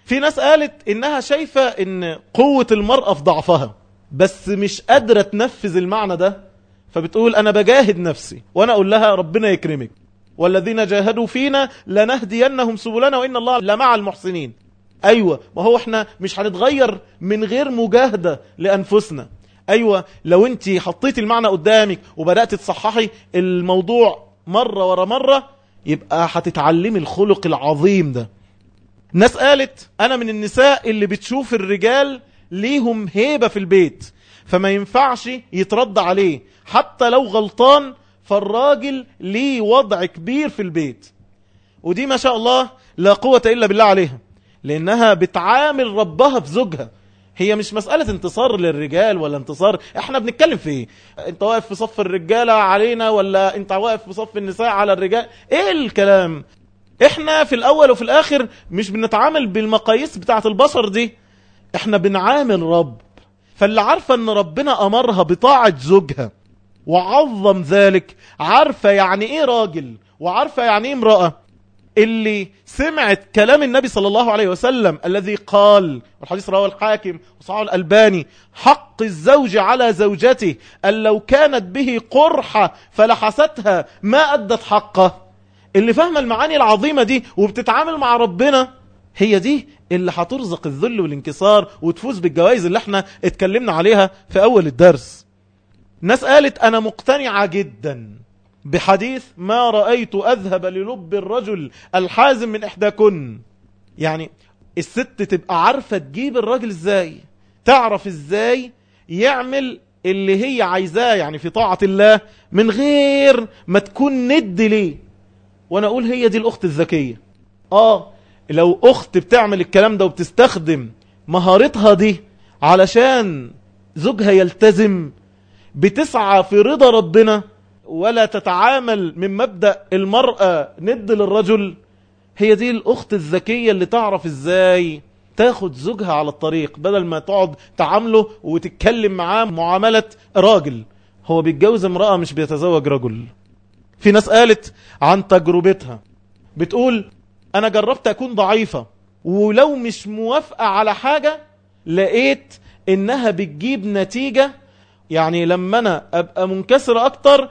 في ناس قالت إنها شايفة إن قوة المرأة في ضعفها بس مش قادرة تنفذ المعنى ده. فبتقول أنا بجاهد نفسي وأنا أقول لها ربنا يكرمك والذين جاهدوا فينا لنهدينهم سبلنا وإن الله لمع المحسنين. أيوة ما هو إحنا مش هنتغير من غير مجاهدة لأنفسنا. أيوة لو أنت حطيت المعنى قدامك وبدأت تصححي الموضوع مرة ورا مرة يبقى هتتعلمي الخلق العظيم ده. ناس قالت أنا من النساء اللي بتشوف الرجال ليهم هيبة في البيت فما ينفعش يترد عليه. حتى لو غلطان فالراجل ليه وضع كبير في البيت. ودي ما شاء الله لا قوة إلا بالله عليها لأنها بتعامل ربها في زوجها. هي مش مسألة انتصار للرجال ولا انتصار إحنا بنتكلم في إيه؟ أنت واقف في صف الرجالة علينا ولا أنت واقف في صف النساء على الرجال؟ إيه الكلام؟ إحنا في الأول وفي الآخر مش بنتعامل بالمقاييس بتاعت البشر دي. إحنا بنعامل رب فاللي عارفة إن ربنا أمرها بطاعة زوجها. وعظم ذلك. عارفة يعني إيه راجل؟ وعارفة يعني إيه امرأة؟ اللي سمعت كلام النبي صلى الله عليه وسلم الذي قال والحديث رواه الحاكم وصححه الألباني حق الزوج على زوجته أن لو كانت به قرحة فلحستها ما أدت حقه. اللي فاهمة المعاني العظيمة دي وبتتعامل مع ربنا هي دي اللي هترزق الذل والانكسار وتفوز بالجوائز اللي إحنا اتكلمنا عليها في أول الدرس. ناس قالت أنا مقتنعة جدا بحديث ما رأيت أذهب للب الرجل الحازم من إحداكن. يعني الست تبقى عارفة تجيب الراجل إزاي تعرف إزاي يعمل اللي هي عايزاه يعني في طاعة الله من غير ما تكون ند ليه. وأنا أقول هي دي الأخت الذكية. آه لو أخت بتعمل الكلام ده وبتستخدم مهارتها دي علشان زوجها يلتزم بتسعى في رضا ربنا ولا تتعامل من مبدأ المرأة ند للرجل. هي دي الأخت الذكية اللي تعرف إزاي تاخد زوجها على الطريق بدل ما تقعد تعامله وتتكلم معاه معاملة راجل. هو بيتجوز امرأة مش بيتزوج رجل. في ناس قالت عن تجربتها. بتقول أنا جربت أكون ضعيفة ولو مش موافقة على حاجة لقيت إنها بتجيب نتيجة يعني لما أنا أبقى منكسر أكتر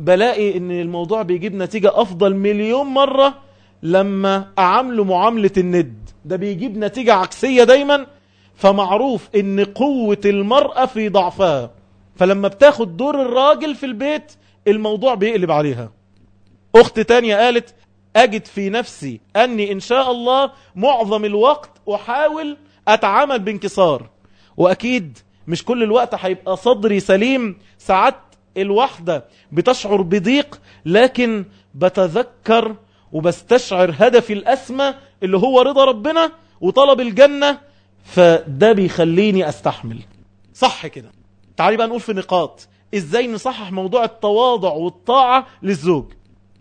بلاقي إن الموضوع بيجيب نتيجة أفضل مليون مرة لما أعامله معاملة الند. ده بيجيب نتيجة عكسية دايما فمعروف إن قوة المرأة في ضعفها. فلما بتاخد دور الراجل في البيت الموضوع بيقلب عليها. أخت تانية قالت أجد في نفسي أني إن شاء الله معظم الوقت أحاول أتعامل بانكسار. وأكيد مش كل الوقت هيبقى صدري سليم ساعات الواحدة بتشعر بضيق لكن بتذكر وبستشعر هدفي الأسمى اللي هو رضا ربنا وطلب الجنة فده بيخليني أستحمل. صح كده. تعالي بقى نقول في نقاط. إزاي نصحح موضوع التواضع والطاعة للزوج؟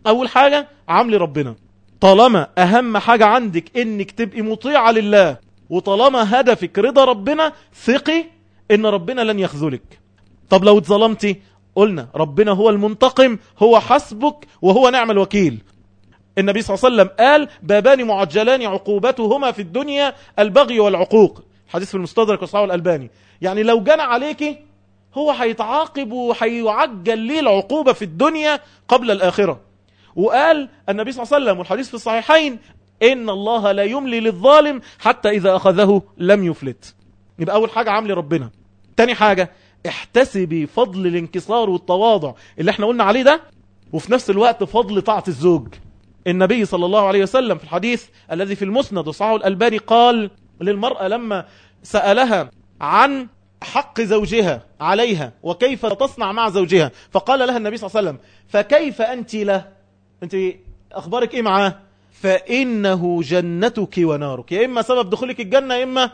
أول حاجة عامل ربنا. طالما أهم حاجة عندك إنك تبقي مطيعة لله وطالما هدفك رضا ربنا ثقي إن ربنا لن يخذلك. طب لو اتظلمتي قلنا ربنا هو المنتقم هو حسبك وهو نعم الوكيل. النبي صلى الله عليه وسلم قال بابان معجلان عقوبتهما في الدنيا البغي والعقوق. حديث في المستدرك وصحابه الألباني. يعني لو جنى عليك هو هيتعاقب وهيعجل ليه العقوبة في الدنيا قبل الآخرة. وقال النبي صلى الله عليه وسلم والحديث في الصحيحين إن الله لا يملي للظالم حتى إذا أخذه لم يفلت. يبقى أول حاجة عامل ربنا تاني حاجة احتسبي فضل الانكسار والتواضع. اللي إحنا قلنا عليه ده وفي نفس الوقت فضل طاعة الزوج. النبي صلى الله عليه وسلم في الحديث الذي في المسند وصححه الألباني قال للمرأة لما سألها عن حق زوجها عليها وكيف تصنع مع زوجها؟ فقال لها النبي صلى الله عليه وسلم فكيف أنت له؟ أنت أخبارك إيه معاه؟ فإنه جنتك ونارك. يا إما سبب دخولك الجنة يا إما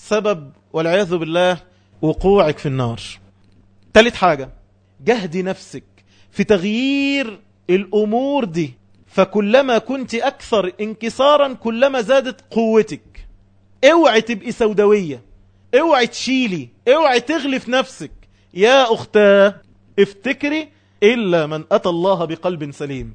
سبب والعياذ بالله وقوعك في النار. ثالث حاجة جهدي نفسك في تغيير الأمور دي. فكلما كنت أكثر انكسارا كلما زادت قوتك. اوعي تبقي سوداوية. اوعي تشيلي. اوعي تغلي في نفسك. يا أختاه افتكري إلا من أتى الله بقلب سليم.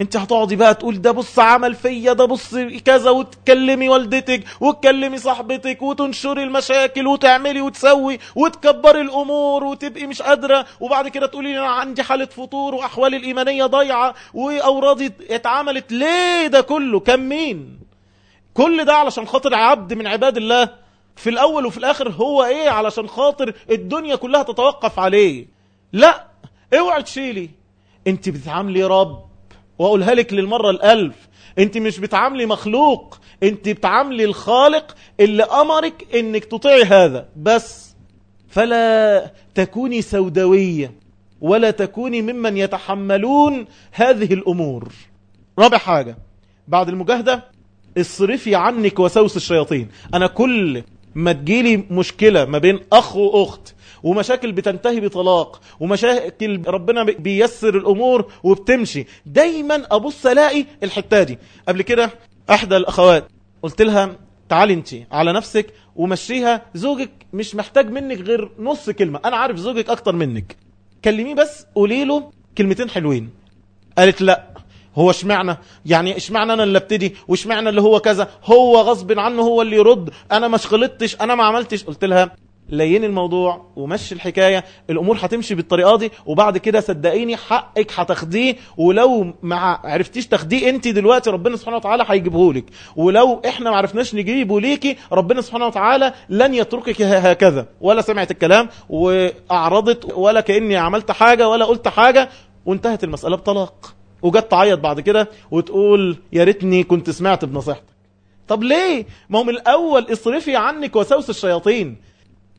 انت هتقعدي بقى تقول ده بص عمل فيا ده بص كذا وتكلمي والدتك وتكلمي صاحبتك وتنشري المشاكل وتعملي وتسوي وتكبري الأمور وتبقي مش قادرة. وبعد كده تقولي أنا عندي حالة فطور واحوالي الإيمانية ضايعة وأوراضي اتعملت. ليه ده كله؟ كان مين؟ كل ده علشان خاطر عبد من عباد الله. في الأول وفي الآخر هو إيه؟ علشان خاطر الدنيا كلها تتوقف عليه. لا اوعي تشيلي. انت بتتعاملي رب واقولها لك للمرة الألف. أنت مش بتعاملي مخلوق. أنت بتعاملي الخالق اللي أمرك إنك تطيعي هذا. بس فلا تكوني سوداوية ولا تكوني ممن يتحملون هذه الأمور. رابع حاجة. بعد المجاهدة اصرفي عنك وسوس الشياطين. أنا كل ما تجيلي مشكلة ما بين أخ وأخت ومشاكل بتنتهي بطلاق ومشاكل ربنا بيسر الأمور وبتمشي. دايما ابص الاقي الحتة دي. قبل كده أحدى الأخوات قلت لها تعالي أنت على نفسك ومشيها. زوجك مش محتاج منك غير نص كلمة. أنا عارف زوجك أكتر منك. كلميه بس قولي له كلمتين حلوين. قالت لا. هو اشمعنى؟ يعني اشمعنى أنا اللي أبتدي؟ واشمعنى اللي هو كذا؟ هو غصب عنه هو اللي يرد. أنا مش غلطتش أنا ما عملتش. قلت لها لين الموضوع ومشي الحكاية. الأمور هتمشي بالطريقة دي وبعد كده صدقيني حقك هتاخديه. ولو ما عرفتيش تاخديه انت دلوقتي ربنا سبحانه وتعالى هيجيبهولك ولو إحنا ما عرفناش نجيبه ليكي ربنا سبحانه وتعالى لن يتركك هكذا. ولا سمعت الكلام وأعرضت ولا كأني عملت حاجة ولا قلت حاجة. وانتهت المسألة بطلاق. وجت تعيط بعد كده وتقول يا ريتني كنت سمعت بنصيحتك. طب ليه؟ ما هو من الأول اصرفي عنك وسوس الشياطين.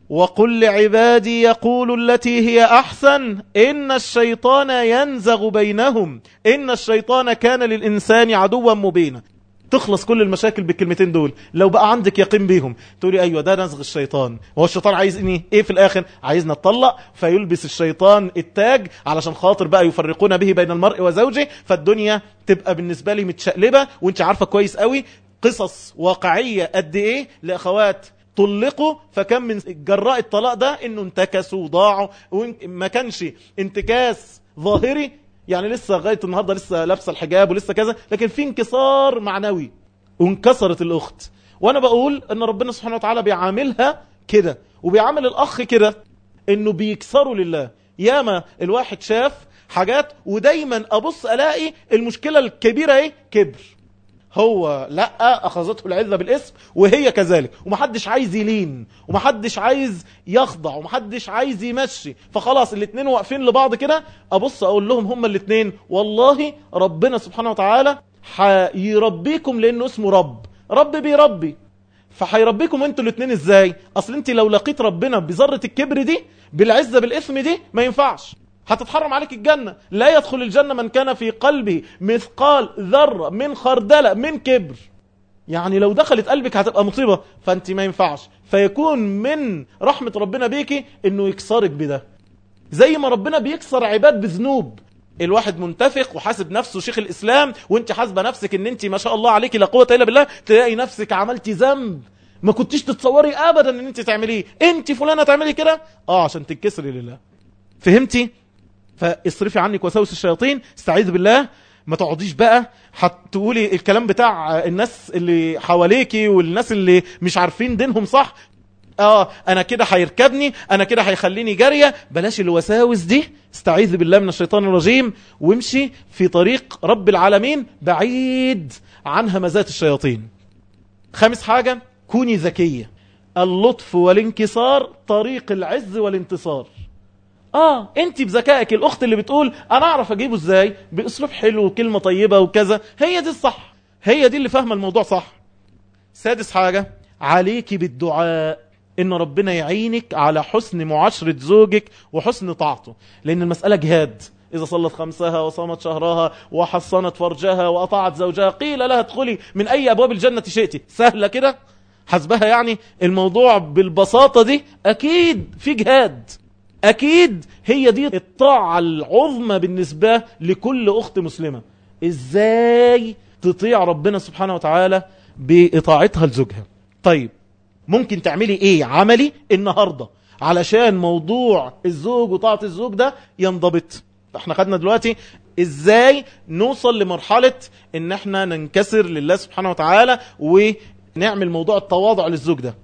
وقل لعبادي يقول التي هي أحسن إن الشيطان ينزغ بينهم إن الشيطان كان للإنسان عدوا مبينا. تخلص كل المشاكل بالكلمتين دول. لو بقى عندك يقين بيهم تقولي أيوة ده نزغ الشيطان. هو الشيطان عايز إيه, إيه في الآخر؟ عايزنا نطلق فيلبس الشيطان التاج علشان خاطر بقى يفرقون به بين المرء وزوجه فالدنيا تبقى بالنسبة لي متشقلبة وإنت عارفة كويس قوي قصص واقعية قد إيه لأخوات طلقوا فكان من جراء الطلاق ده إنه انتكسوا وضاعوا وما كانش انتكاس ظاهري. يعني لسه لغاية النهارده لسه لابسة الحجاب ولسه كذا لكن في انكسار معنوي وانكسرت الأخت. وأنا بقول إن ربنا سبحانه وتعالى بيعاملها كده وبيعامل الأخ كده إنه بيكسروا لله. ياما الواحد شاف حاجات ودايما أبص ألاقي المشكلة الكبيرة إيه؟ كبر. هو لا أخذته العزة بالإسم وهي كذلك. ومحدش عايز يلين ومحدش عايز يخضع ومحدش عايز يمشي. فخلاص الاتنين واقفين لبعض كده أبص أقول لهم هما الاتنين والله ربنا سبحانه وتعالى هيربيكم لأنه اسمه رب. رب بيربي. فهيربيكم أنتوا الاتنين إزاي؟ أصل انت لو لقيت ربنا بذرة الكبر دي بالعزة بالإسم دي ما ينفعش. هتتحرم عليك الجنة. لا يدخل الجنة من كان في قلبه مثقال ذرة من خردلة من كبر. يعني لو دخلت قلبك هتبقى مصيبة فأنت ما ينفعش. فيكون من رحمة ربنا بيكي إنه يكسرك بده. زي ما ربنا بيكسر عباد بذنوب. الواحد منتفق وحاسب نفسه شيخ الإسلام وأنت حاسبة نفسك إن أنت ما شاء الله عليك لا قوة إلا بالله تلاقي نفسك عملتي ذنب. ما كنتيش تتصوري ابدا إن أنت تعمليه. أنت فلانة تعملي كده؟ آه عشان تنكسري لله. فهمتي؟ فاصرفي عنك وسوس الشياطين استعيذ بالله. ما تقعديش بقى هتقولي الكلام بتاع الناس اللي حواليكي والناس اللي مش عارفين دينهم صح. آه أنا كده هيركبني أنا كده هيخليني جارية. بلاش الوساوس دي. استعيذ بالله من الشيطان الرجيم. وامشي في طريق رب العالمين بعيد عن همزات الشياطين. خامس حاجة كوني ذكية. اللطف والانكسار طريق العز والانتصار. آه انت بذكائك الأخت اللي بتقول أنا أعرف أجيبه إزاي؟ بأسلوب حلو وكلمة طيبة وكذا. هي دي الصح. هي دي اللي فاهمة الموضوع صح. سادس حاجة عليكي بالدعاء. إن ربنا يعينك على حسن معاشرة زوجك وحسن طاعته. لأن المسألة جهاد. إذا صلت خمسها وصامت شهرها وحصنت فرجها وأطاعت زوجها قيل لها ادخلي من أي أبواب الجنة شئتي سهلة كده؟ حسبها يعني. الموضوع بالبساطة دي أكيد في جهاد. أكيد هي دي الطاعة العظمى بالنسبة لكل أخت مسلمة. إزاي تطيع ربنا سبحانه وتعالى بإطاعتها لزوجها؟ طيب ممكن تعملي إيه عملي النهاردة علشان موضوع الزوج وطاعة الزوج ده ينضبط؟ إحنا خدنا دلوقتي إزاي نوصل لمرحلة إن إحنا ننكسر لله سبحانه وتعالى ونعمل موضوع التواضع للزوج ده.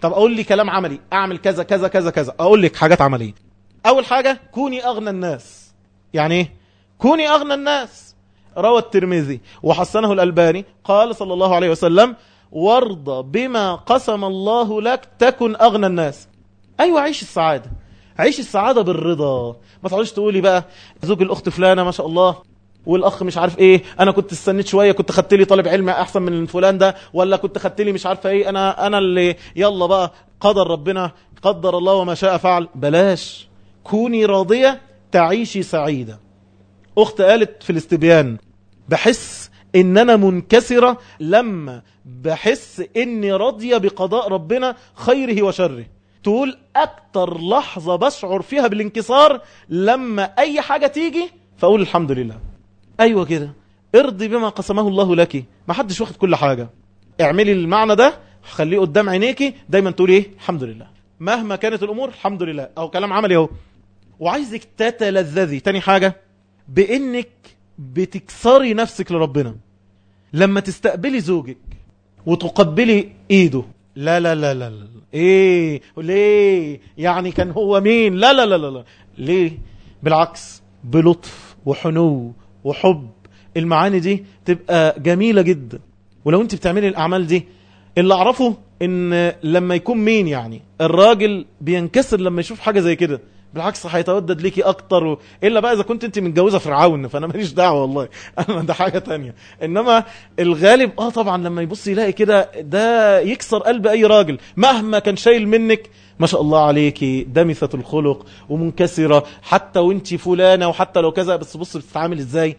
طب أقول لي كلام عملي أعمل كذا كذا كذا كذا. أقول لك حاجات عملية. أول حاجة كوني أغنى الناس. يعني إيه؟ كوني أغنى الناس. روى الترمذي وحسنه الألباني قال صلى الله عليه وسلم وارضى بما قسم الله لك تكن أغنى الناس. أيوة عيش السعادة. عيش السعادة بالرضا. ما تقعدش تقولي بقى زوج الأخت فلانة ما شاء الله. والأخ مش عارف إيه أنا كنت استنيت شوية كنت خدت لي طالب علم أحسن من فلان ده. ولا كنت خدت لي مش عارفة إيه أنا أنا اللي يلا بقى قدر ربنا قدر الله وما شاء فعل. بلاش. كوني راضية تعيشي سعيدة. أخت قالت في الاستبيان بحس ان أنا منكسرة لما بحس إني راضية بقضاء ربنا خيره وشره. تقول أكتر لحظة بشعر فيها بالانكسار لما أي حاجة تيجي فأقول الحمد لله. أيوه كده. ارضي بما قسمه الله لك. ما حدش واخد كل حاجة. اعملي المعنى ده خليه قدام عينيكي دايما تقولي إيه؟ الحمد لله. مهما كانت الأمور الحمد لله. أو كلام عملي أهو. وعايزك تتلذذي. تاني حاجة بإنك بتكسري نفسك لربنا. لما تستقبلي زوجك وتقبلي إيده. لا لا لا لا, لا. إيه؟ ليه؟ يعني كان هو مين؟ لا لا لا لا, لا. ليه؟ بالعكس بلطف وحنو وحب. المعاني دي تبقى جميلة جدا. ولو انت بتعملي الأعمال دي اللي أعرفه إن لما يكون مين يعني؟ الراجل بينكسر لما يشوف حاجة زي كده. بالعكس هيتودد ليكي أكتر و... إلا بقى إذا كنت أنت متجوزة فرعون فأنا ماليش دعوة والله. أنا ده حاجة تانية. إنما الغالب آه طبعا لما يبص يلاقي كده ده يكسر قلب أي راجل. مهما كان شايل منك ما شاء الله عليكي دمثة الخلق ومنكسرة. حتى وأنت فلانة وحتى لو كذا بس بص بتتعامل إزاي.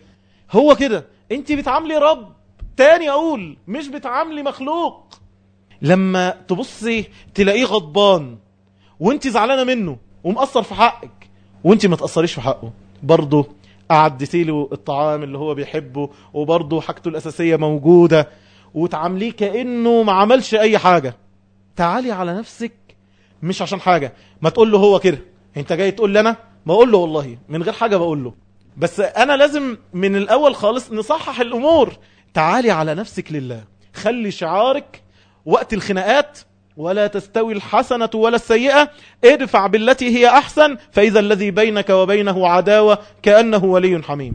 هو كده. أنت بتعاملي رب تاني أقول مش بتعاملي مخلوق. لما تبصي تلاقيه غضبان وأنت زعلانة منه. ومقصر في حقك. وانت ما تقصريش في حقه. برضه أعدتي له الطعام اللي هو بيحبه وبرضه حاجته الأساسية موجودة. وتعامليه كأنه ما عملش أي حاجة. تعالي على نفسك مش عشان حاجة. ما تقول له هو كده. انت جاي تقول لي أنا؟ ما أقول له والله. من غير حاجة بقول له بس أنا لازم من الأول خالص نصحح الأمور. تعالي على نفسك لله. خلي شعارك وقت الخناقات ولا تستوي الحسنة ولا السيئة ادفع بالتي هي أحسن فإذا الذي بينك وبينه عداوة كأنه ولي حميم.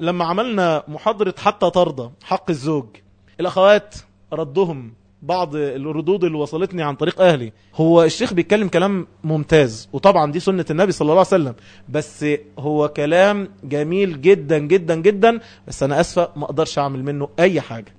لما عملنا محاضرة حتى ترضى حق الزوج الأخوات ردهم بعض الردود اللي وصلتني عن طريق أهلي. هو الشيخ بيتكلم كلام ممتاز وطبعا دي سنة النبي صلى الله عليه وسلم بس هو كلام جميل جدا جدا جدا بس أنا أسفة ما أقدرش أعمل منه أي حاجة.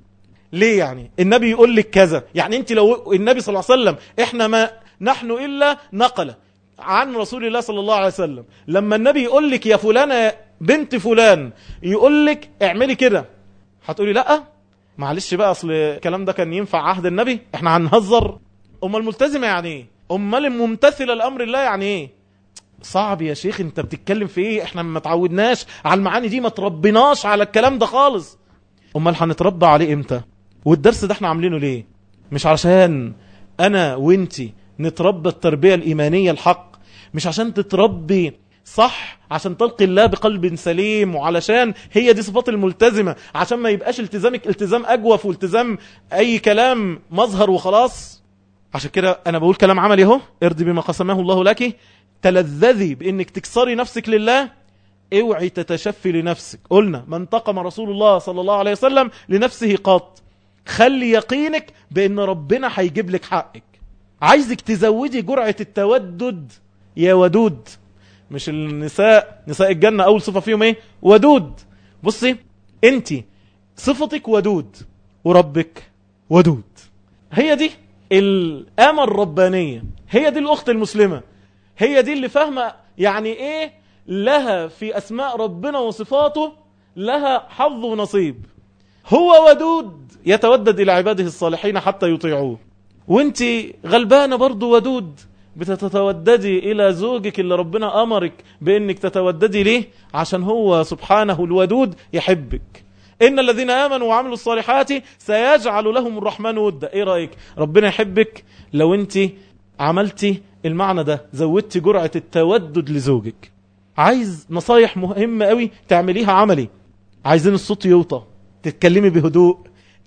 ليه يعني؟ النبي يقول لك كذا. يعني انت لو النبي صلى الله عليه وسلم إحنا ما نحن إلا نقلة عن رسول الله صلى الله عليه وسلم. لما النبي يقول لك يا فلانة بنت فلان يقول لك اعملي كده. هتقولي لأ؟ معلش بقى أصل الكلام ده كان ينفع عهد النبي. إحنا هنهزر. أمال الملتزمه يعني إيه؟ أمال الممتثله لامر الله يعني إيه؟ صعب يا شيخ أنت بتتكلم في إيه؟ إحنا ما تعودناش على المعاني دي ما تربيناش على الكلام ده خالص. أمال هنتربى عليه إمتى؟ والدرس ده إحنا عاملينه ليه؟ مش علشان أنا وإنتي نتربى التربية الإيمانية الحق مش عشان تتربي صح عشان تلقي الله بقلب سليم وعلشان هي دي صفات الملتزمة عشان ما يبقاش التزامك التزام أجوف والتزام أي كلام مظهر وخلاص. عشان كده أنا بقول كلام عملي أهو ارضي بما قسمه الله لك تلذذي بأنك تكسري نفسك لله اوعي تتشفي لنفسك. قلنا ما انتقم رسول الله صلى الله عليه وسلم لنفسه قط. خلي يقينك بأن ربنا هيجيب لك حقك. عايزك تزودي جرعة التودد يا ودود. مش النساء نساء الجنة أول صفة فيهم إيه؟ ودود. بصي أنت صفتك ودود وربك ودود. هي دي الآمة الربانية. هي دي الأخت المسلمة. هي دي اللي فاهمة يعني إيه؟ لها في أسماء ربنا وصفاته لها حظ ونصيب. هو ودود يتودد إلى عباده الصالحين حتى يطيعوه. وانت غلبانة برضو ودود بتتوددي إلى زوجك اللي ربنا أمرك بأنك تتوددي ليه؟ عشان هو سبحانه الودود يحبك. إن الذين آمنوا وعملوا الصالحات سيجعل لهم الرحمن ودا. إيه رأيك؟ ربنا يحبك. لو أنت عملتي المعنى ده زودتي جرعة التودد لزوجك. عايز نصايح مهمة قوي تعمليها عملي. عايزين الصوت يوطى. تتكلمي بهدوء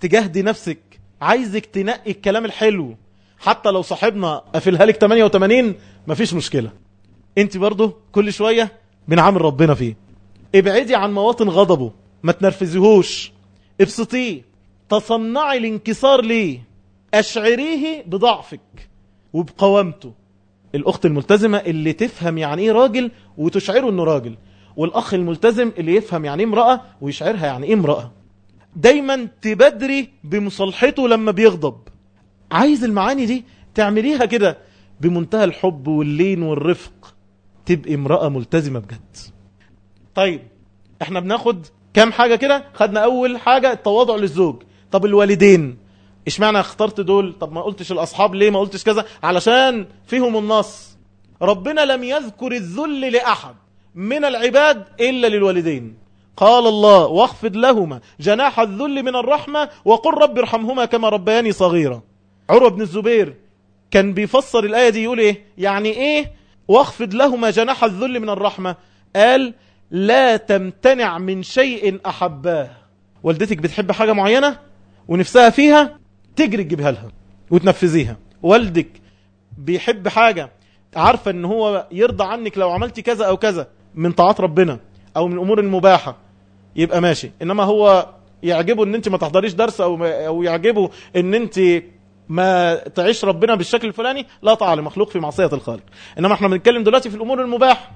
تجاهدي نفسك. عايزك تنقي الكلام الحلو. حتى لو صاحبنا قافلها لك 88 مفيش مشكلة. انت برضه كل شوية بنعامل ربنا فيه. ابعدي عن مواطن غضبه. ما تنرفزيهوش. ابسطيه. تصنعي الانكسار ليه. أشعريه بضعفك وبقوامته. الأخت الملتزمة اللي تفهم يعني إيه راجل وتشعره إنه راجل والأخ الملتزم اللي يفهم يعني إيه امرأة ويشعرها يعني إيه امرأة. دايما تبدري بمصالحته لما بيغضب. عايز المعاني دي تعمليها كده بمنتهى الحب واللين والرفق. تبقي امرأة ملتزمة بجد. طيب إحنا بناخد كام حاجة كده؟ خدنا أول حاجة التواضع للزوج. طب الوالدين اشمعنى اخترت دول؟ طب ما قلتش الأصحاب ليه؟ ما قلتش كذا؟ علشان فيهم النص. ربنا لم يذكر الذل لأحد من العباد إلا للوالدين. قال الله واخفض لهما جناح الذل من الرحمة وقل رب ارحمهما كما ربياني صغيرا. عروة بن الزبير كان بيفسر الآية دي يقول إيه؟ يعني إيه؟ واخفض لهما جناح الذل من الرحمة. قال لا تمتنع من شيء أحباه. والدتك بتحب حاجة معينة ونفسها فيها تجري تجيبها لها وتنفذيها. والدك بيحب حاجة عارفة إن هو يرضى عنك لو عملتي كذا أو كذا من طاعات ربنا. أو من الأمور المباحة يبقى ماشي. إنما هو يعجبه إن أنت ما تحضريش درس أو أو يعجبه إن أنت ما تعيش ربنا بالشكل الفلاني لا طاعة لمخلوق في معصية الخالق. إنما إحنا بنتكلم دلوقتي في الأمور المباحة.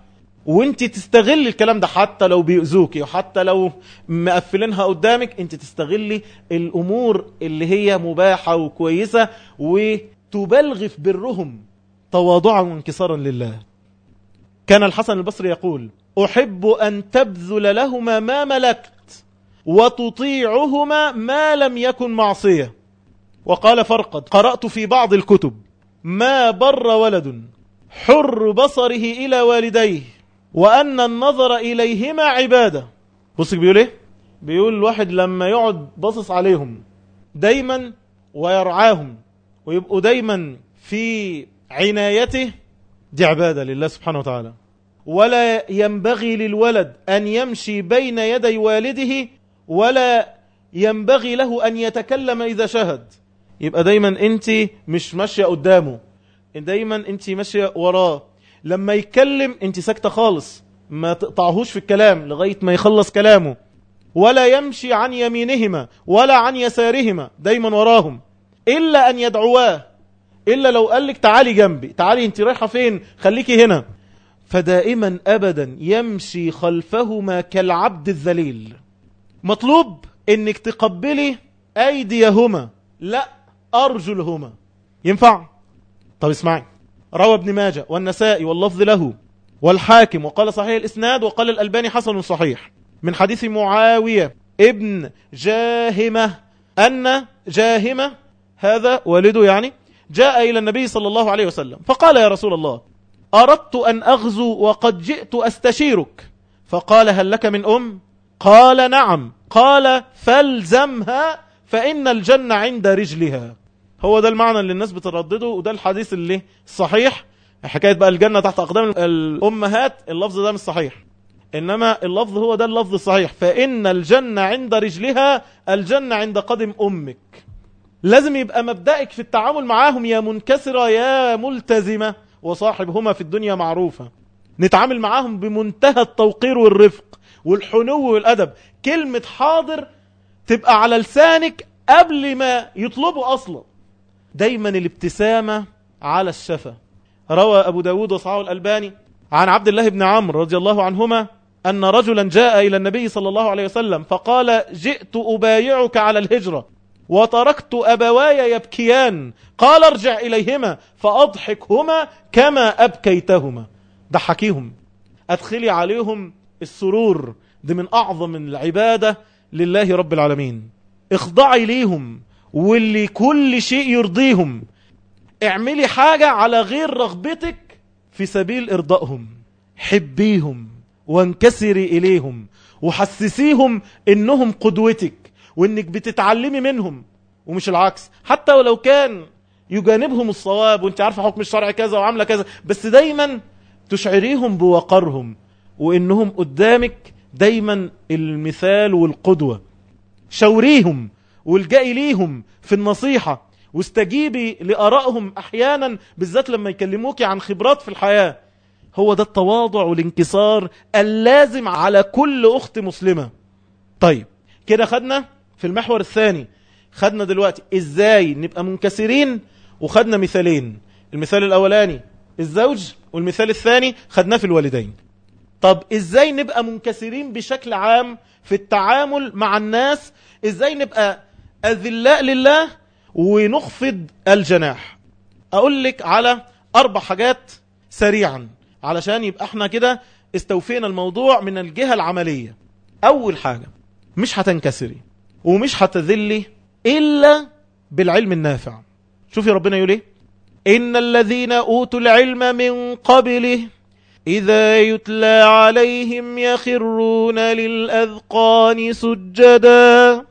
وأنت تستغل الكلام ده حتى لو بيؤذوكي وحتى لو مقفلينها قدامك أنت تستغلي الأمور اللي هي مباحة وكويسة وتبلغ في برهم تواضعا وانكسارا لله. كان الحسن البصري يقول أحب أن تبذل لهما ما ملكت وتطيعهما ما لم يكن معصية. وقال فرقد قرأت في بعض الكتب ما بر ولد حر بصره إلى والديه وأن النظر إليهما عبادة. بصك بيقول إيه؟ بيقول الواحد لما يقعد باصص عليهم دايما ويرعاهم ويبقوا دايما في عنايته دي عبادة لله سبحانه وتعالى. ولا ينبغي للولد أن يمشي بين يدي والده ولا ينبغي له أن يتكلم إذا شهد. يبقى دايما أنت مش ماشية قدامه. دايما أنت ماشية وراه. لما يتكلم أنت ساكتة خالص ما تقطعهوش في الكلام لغاية ما يخلص كلامه. ولا يمشي عن يمينهما ولا عن يسارهما دايما وراهم. إلا أن يدعواه. إلا لو قال لك تعالي جنبي تعالي أنت رايحة فين؟ خليكي هنا. فدائما أبدا يمشي خلفهما كالعبد الذليل. مطلوب إنك تقبلي أيديهما لا أرجلهما. ينفع؟ طب اسمعي. روى ابن ماجه والنسائي واللفظ له والحاكم وقال صحيح الإسناد وقال الألباني حسن صحيح. من حديث معاوية ابن جاهمة أن جاهمة هذا والده يعني جاء إلى النبي صلى الله عليه وسلم فقال يا رسول الله أردت أن أغزو وقد جئت أستشيرك. فقال هل لك من أم؟ قال نعم. قال فالزمها فإن الجنة عند رجلها. هو ده المعنى اللي الناس بتردده وده الحديث اللي صحيح. حكاية بقى الجنة تحت أقدام الأمهات اللفظ ده مش صحيح. إنما اللفظ هو ده اللفظ الصحيح. فإن الجنة عند رجلها الجنة عند قدم أمك. لازم يبقى مبدأك في التعامل معاهم يا منكسرة يا ملتزمة. وصاحبهما في الدنيا معروفة. نتعامل معاهم بمنتهى التوقير والرفق والحنو والأدب. كلمة حاضر تبقى على لسانك قبل ما يطلبوا أصلا. دايما الابتسامة على الشفة روى أبو داود وصحاه الألباني عن عبد الله بن عمرو رضي الله عنهما أن رجلا جاء إلى النبي صلى الله عليه وسلم فقال جئت أبايعك على الهجرة. وتركت أبواي يبكيان. قال ارجع إليهما فأضحكهما كما أبكيتهما. ضحكيهم. أدخلي عليهم السرور. دي من أعظم العبادة لله رب العالمين. اخضعي ليهم واللي كل شيء يرضيهم. اعملي حاجة على غير رغبتك في سبيل إرضائهم. حبيهم وانكسري إليهم. وحسسيهم إنهم قدوتك. وإنك بتتعلمي منهم. ومش العكس. حتى ولو كان يجانبهم الصواب وانت عارفة حكم الشرع كذا وعاملة كذا بس دايما تشعريهم بوقرهم وإنهم قدامك دايما المثال والقدوة. شوريهم والجئي ليهم في النصيحة واستجيبي لآرائهم أحيانا بالذات لما يكلموك عن خبرات في الحياة. هو ده التواضع والانكسار اللازم على كل أخت مسلمة. طيب كده خدنا في المحور الثاني خدنا دلوقتي إزاي نبقى منكسرين وخدنا مثالين. المثال الأولاني الزوج والمثال الثاني خدناه في الوالدين. طب إزاي نبقى منكسرين بشكل عام في التعامل مع الناس؟ إزاي نبقى أذلاء لله ونخفض الجناح؟ أقول لك على أربع حاجات سريعا علشان يبقى إحنا كده استوفينا الموضوع من الجهة العملية. أول حاجة مش هتنكسري. ومش هتذلي إلا بالعلم النافع. شوفي ربنا يقول إيه؟ إن الذين أوتوا العلم من قبله إذا يتلى عليهم يخرون للأذقان سجدا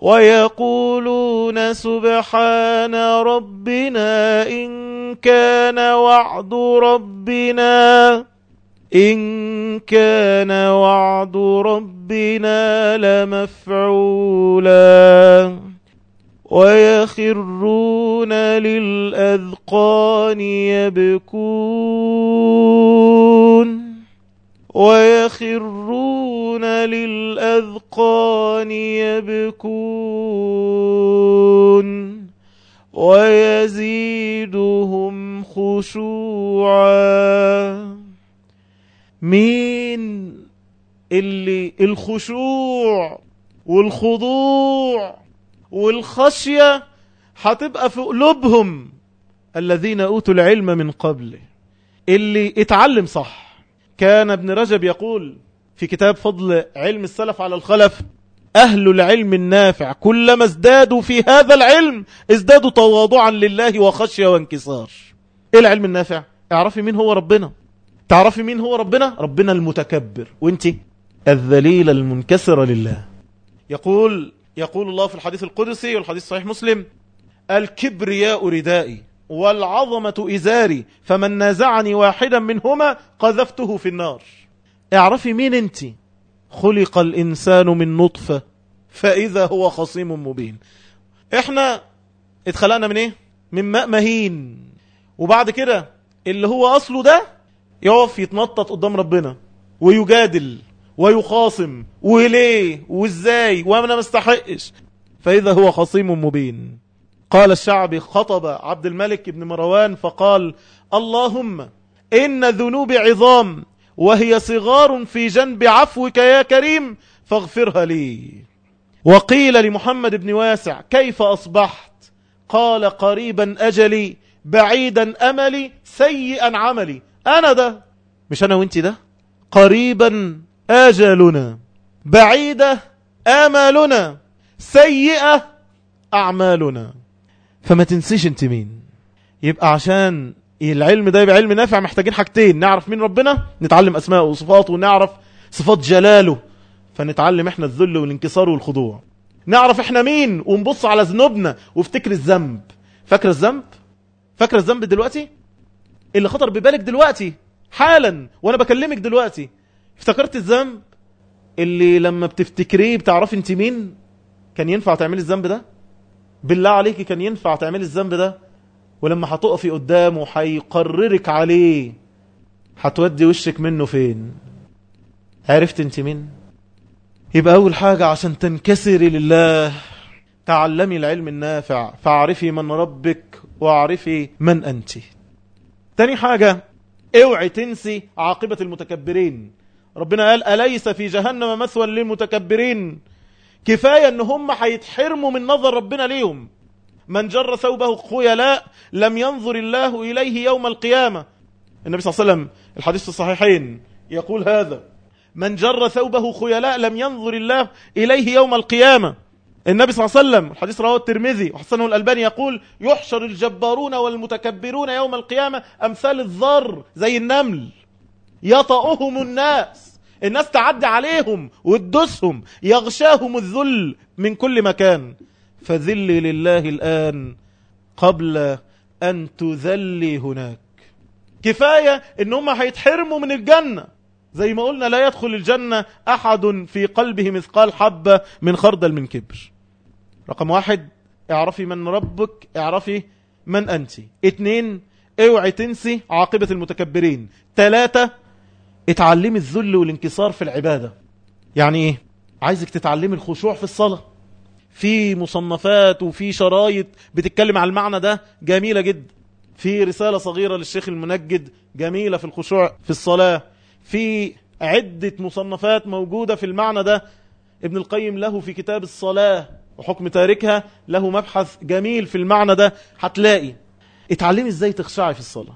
ويقولون سبحان ربنا إن كان وعد ربنا. إن كان وعد ربنا لمفعولا ويخرون للأذقان يبكون ويخرون للأذقان يبكون ويزيدهم خشوعا مين اللي الخشوع والخضوع والخشية هتبقى في قلوبهم الذين أوتوا العلم من قبل؟ اللي اتعلم صح. كان ابن رجب يقول في كتاب فضل علم السلف على الخلف أهل العلم النافع كلما ازدادوا في هذا العلم ازدادوا تواضعا لله وخشية وانكسار. إيه العلم النافع؟ اعرفي مين هو ربنا. تعرفي مين هو ربنا؟ ربنا المتكبر. وانت الذليل المنكسر لله. يقول يقول الله في الحديث القدسي والحديث صحيح مسلم الكبرياء ردائي والعظمة إزاري فمن نازعني واحدا منهما قذفته في النار. اعرفي مين انت خلق الإنسان من نطفة فإذا هو خصيم مبين. إحنا اتخلقنا من إيه؟ من ماء مهين وبعد كده اللي هو أصله ده يقف يتنطط قدام ربنا ويجادل ويخاصم وليه وازاي وأنا مستحقش فإذا هو خصيم مبين. قال الشعبي خطب عبد الملك بن مروان فقال اللهم إن ذنوب عظام وهي صغار في جنب عفوك يا كريم فاغفرها لي. وقيل لمحمد بن واسع كيف أصبحت؟ قال قريبا أجلي بعيدا أملي سيئا عملي. أنا ده مش أنا وانت ده قريبا آجالنا بعيدة آمالنا. سيئة أعمالنا. فما تنسيش أنت مين. يبقى عشان العلم ده يبقى علم نافع محتاجين حاجتين. نعرف مين ربنا نتعلم أسماءه وصفاته ونعرف صفات جلاله فنتعلم إحنا الذل والانكسار والخضوع. نعرف إحنا مين ونبص على ذنوبنا وافتكر الذنب. فاكر الذنب؟ فاكر الذنب دلوقتي؟ اللي خطر ببالك دلوقتي حالا وأنا بكلمك دلوقتي. افتكرت الذنب اللي لما بتفتكريه بتعرفي انت مين كان ينفع تعملي الذنب ده؟ بالله عليك كان ينفع تعملي الذنب ده؟ ولما هتقفي قدامه هيقررك عليه. هتودي وشك منه فين؟ عرفت انت مين؟ يبقى أول حاجة عشان تنكسري لله. تعلمي العلم النافع. فاعرفي من ربك واعرفي من أنت. تاني حاجة اوعي تنسي عاقبة المتكبرين. ربنا قال أليس في جهنم مثوى للمتكبرين؟ كفاية إن هم هيتحرموا من نظر ربنا ليهم. من جر ثوبه خيلاء لم ينظر الله إليه يوم القيامة. النبي صلى الله عليه وسلم الحديث الصحيحين يقول هذا من جر ثوبه خيلاء لم ينظر الله إليه يوم القيامة. النبي صلى الله عليه وسلم الحديث رواه الترمذي وحسنه الألباني يقول يحشر الجبارون والمتكبرون يوم القيامة أمثال الذر زي النمل. يطأهم الناس. الناس تعدي عليهم وتدسهم يغشاهم الذل من كل مكان. فذل لله الآن قبل أن تذلي هناك. كفاية إن هم هيتحرموا من الجنة. زي ما قلنا لا يدخل الجنة أحد في قلبه مثقال حبة من خردل من كبر. رقم واحد اعرفي من ربك اعرفي من أنت. اتنين اوعي تنسي عاقبة المتكبرين. تلاتة اتعلمي الذل والانكسار في العبادة. يعني إيه؟ عايزك تتعلمي الخشوع في الصلاة. في مصنفات وفي شرايط بتتكلم على المعنى ده جميلة جدا. في رسالة صغيرة للشيخ المنجد جميلة في الخشوع في الصلاة. في عدة مصنفات موجودة في المعنى ده. ابن القيم له في كتاب الصلاة. وحكم تاركها له مبحث جميل في المعنى ده هتلاقي اتعلمي إزاي تخشعي في الصلاة.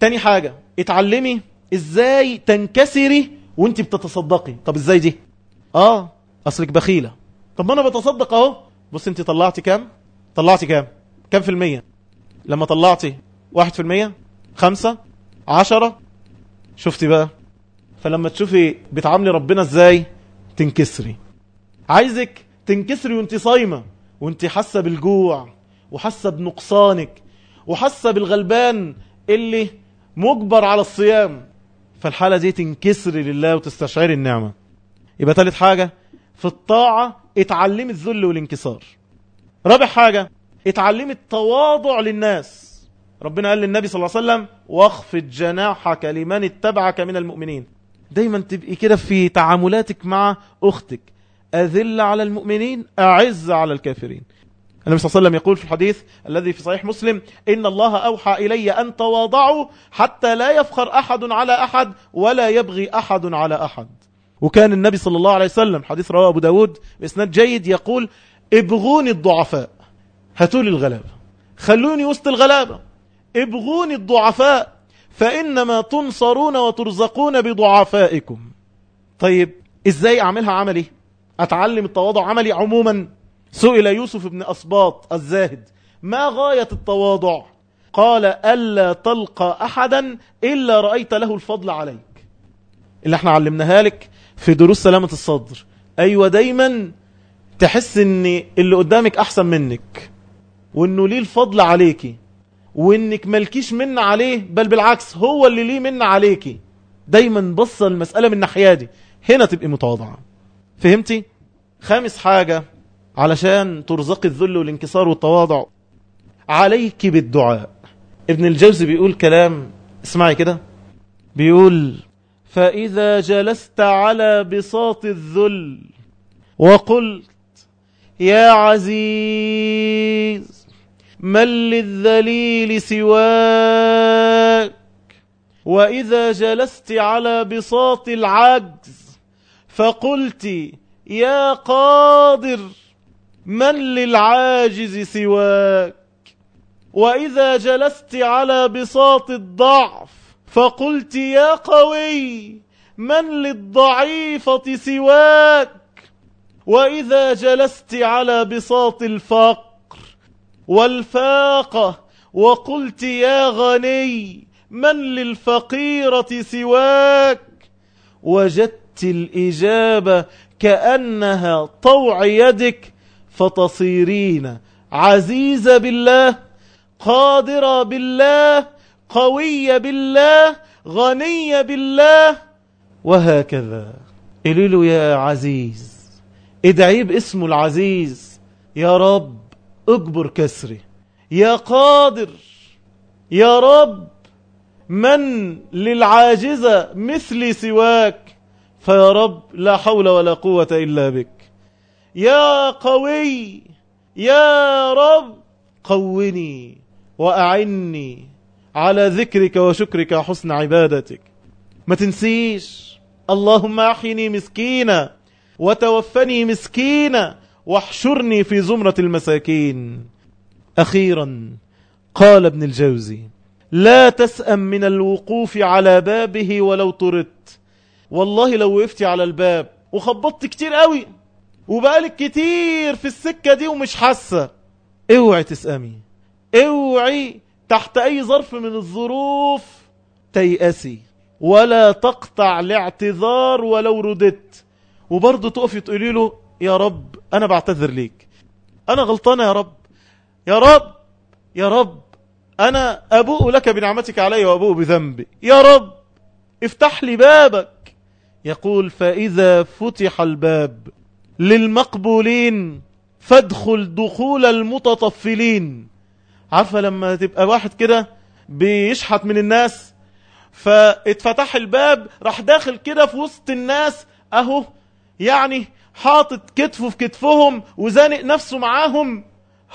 تاني حاجة اتعلمي إزاي تنكسري وانت بتتصدقي. طب إزاي دي؟ آه أصلك بخيلة. طب ما أنا بتصدق أهو. بص انت طلعتي كام؟ طلعتي كام؟ كام في المية؟ لما طلعتي واحد في المية؟ خمسة؟ عشرة؟ شفتي بقى. فلما تشوفي بتعاملي ربنا إزاي تنكسري. عايزك تنكسري وانت صايمة وانت حاسة بالجوع وحاسة بنقصانك وحاسة بالغلبان اللي مجبر على الصيام. فالحالة دي تنكسري لله وتستشعري النعمة. يبقى ثالث حاجة في الطاعة اتعلمي الذل والانكسار. رابع حاجة اتعلمي التواضع للناس. ربنا قال للنبي صلى الله عليه وسلم واخفض جناحك لمن اتبعك من المؤمنين. دايما تبقي كده في تعاملاتك مع أختك. أذل على المؤمنين أعز على الكافرين. النبي صلى الله عليه وسلم يقول في الحديث الذي في صحيح مسلم إن الله أوحى إلي أن تواضعوا حتى لا يفخر أحد على أحد ولا يبغي أحد على أحد. وكان النبي صلى الله عليه وسلم حديث رواه أبو داود بإسناد جيد يقول ابغوني الضعفاء هاتوا لي الغلابة. خلوني وسط الغلابة. ابغوني الضعفاء فإنما تنصرون وترزقون بضعفائكم. طيب إزاي أعملها عملي؟ أتعلم التواضع عملي عموما. سئل يوسف بن أسباط الزاهد ما غاية التواضع؟ قال ألا تلقى أحدا إلا رأيت له الفضل عليك. اللي إحنا علمناها لك في دروس سلامة الصدر. أيوة دايما تحس إن اللي قدامك أحسن منك وإنه ليه الفضل عليكي وإنك ملكيش من عليه بل بالعكس هو اللي ليه من عليكي دايما بص المسألة من ناحية دي. هنا تبقي متواضعة. فهمتي؟ خامس حاجة علشان ترزقي الذل والانكسار والتواضع عليك بالدعاء. ابن الجوزي بيقول كلام اسمعي كده. بيقول فإذا جلست على بساط الذل وقلت يا عزيز من للذليل سواك؟ وإذا جلست على بساط العجز فقلت يا قادر من للعاجز سواك؟ وإذا جلست على بساط الضعف فقلت يا قوي من للضعيفة سواك؟ وإذا جلست على بساط الفقر والفاقة وقلت يا غني من للفقيرة سواك؟ وجدت الإجابة كأنها طوع يدك فتصيرين عزيزة بالله قادرة بالله قوية بالله غنية بالله وهكذا. قلوا يا عزيز ادعي باسمه العزيز. يا رب اجبر كسري. يا قادر. يا رب من للعاجزة مثلي سواك. فيا رب لا حول ولا قوة إلا بك. يا قوي يا رب قوني وأعني على ذكرك وشكرك وحسن عبادتك. ما تنسيش اللهم أحيني مسكينا وتوفني مسكينا واحشرني في زمرة المساكين. أخيرا قال ابن الجوزي لا تسأم من الوقوف على بابه ولو طردت. والله لو وقفتي على الباب وخبطت كتير قوي وبقالك كتير في السكة دي ومش حاسة اوعي تسأمي. اوعي تحت أي ظرف من الظروف تيأسي. ولا تقطع لاعتذار ولو رددت. وبرضه تقفي تقولي له يا رب أنا بعتذر ليك. أنا غلطانة يا رب. يا رب يا رب أنا أبوء لك بنعمتك علي وأبوء بذنبي. يا رب افتح لي بابك. يقول فإذا فتح الباب للمقبولين فادخل دخول المتطفلين. عارفة لما تبقى واحد كده بيشحت من الناس فاتفتح الباب راح داخل كده في وسط الناس أهو يعني حاطط كتفه في كتفهم وزانق نفسه معاهم.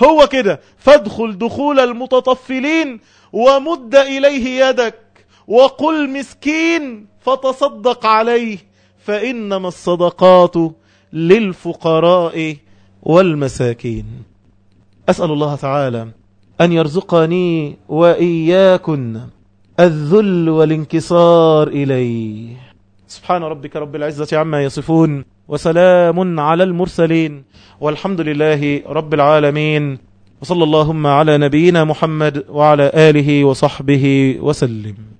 هو كده فادخل دخول المتطفلين ومد إليه يدك وقل مسكين. فتصدق عليه فإنما الصدقات للفقراء والمساكين. أسأل الله تعالى أن يرزقني وإياكن الذل والانكسار إليه. سبحان ربك رب العزة عما يصفون وسلام على المرسلين والحمد لله رب العالمين. وصلى اللهم على نبينا محمد وعلى آله وصحبه وسلم.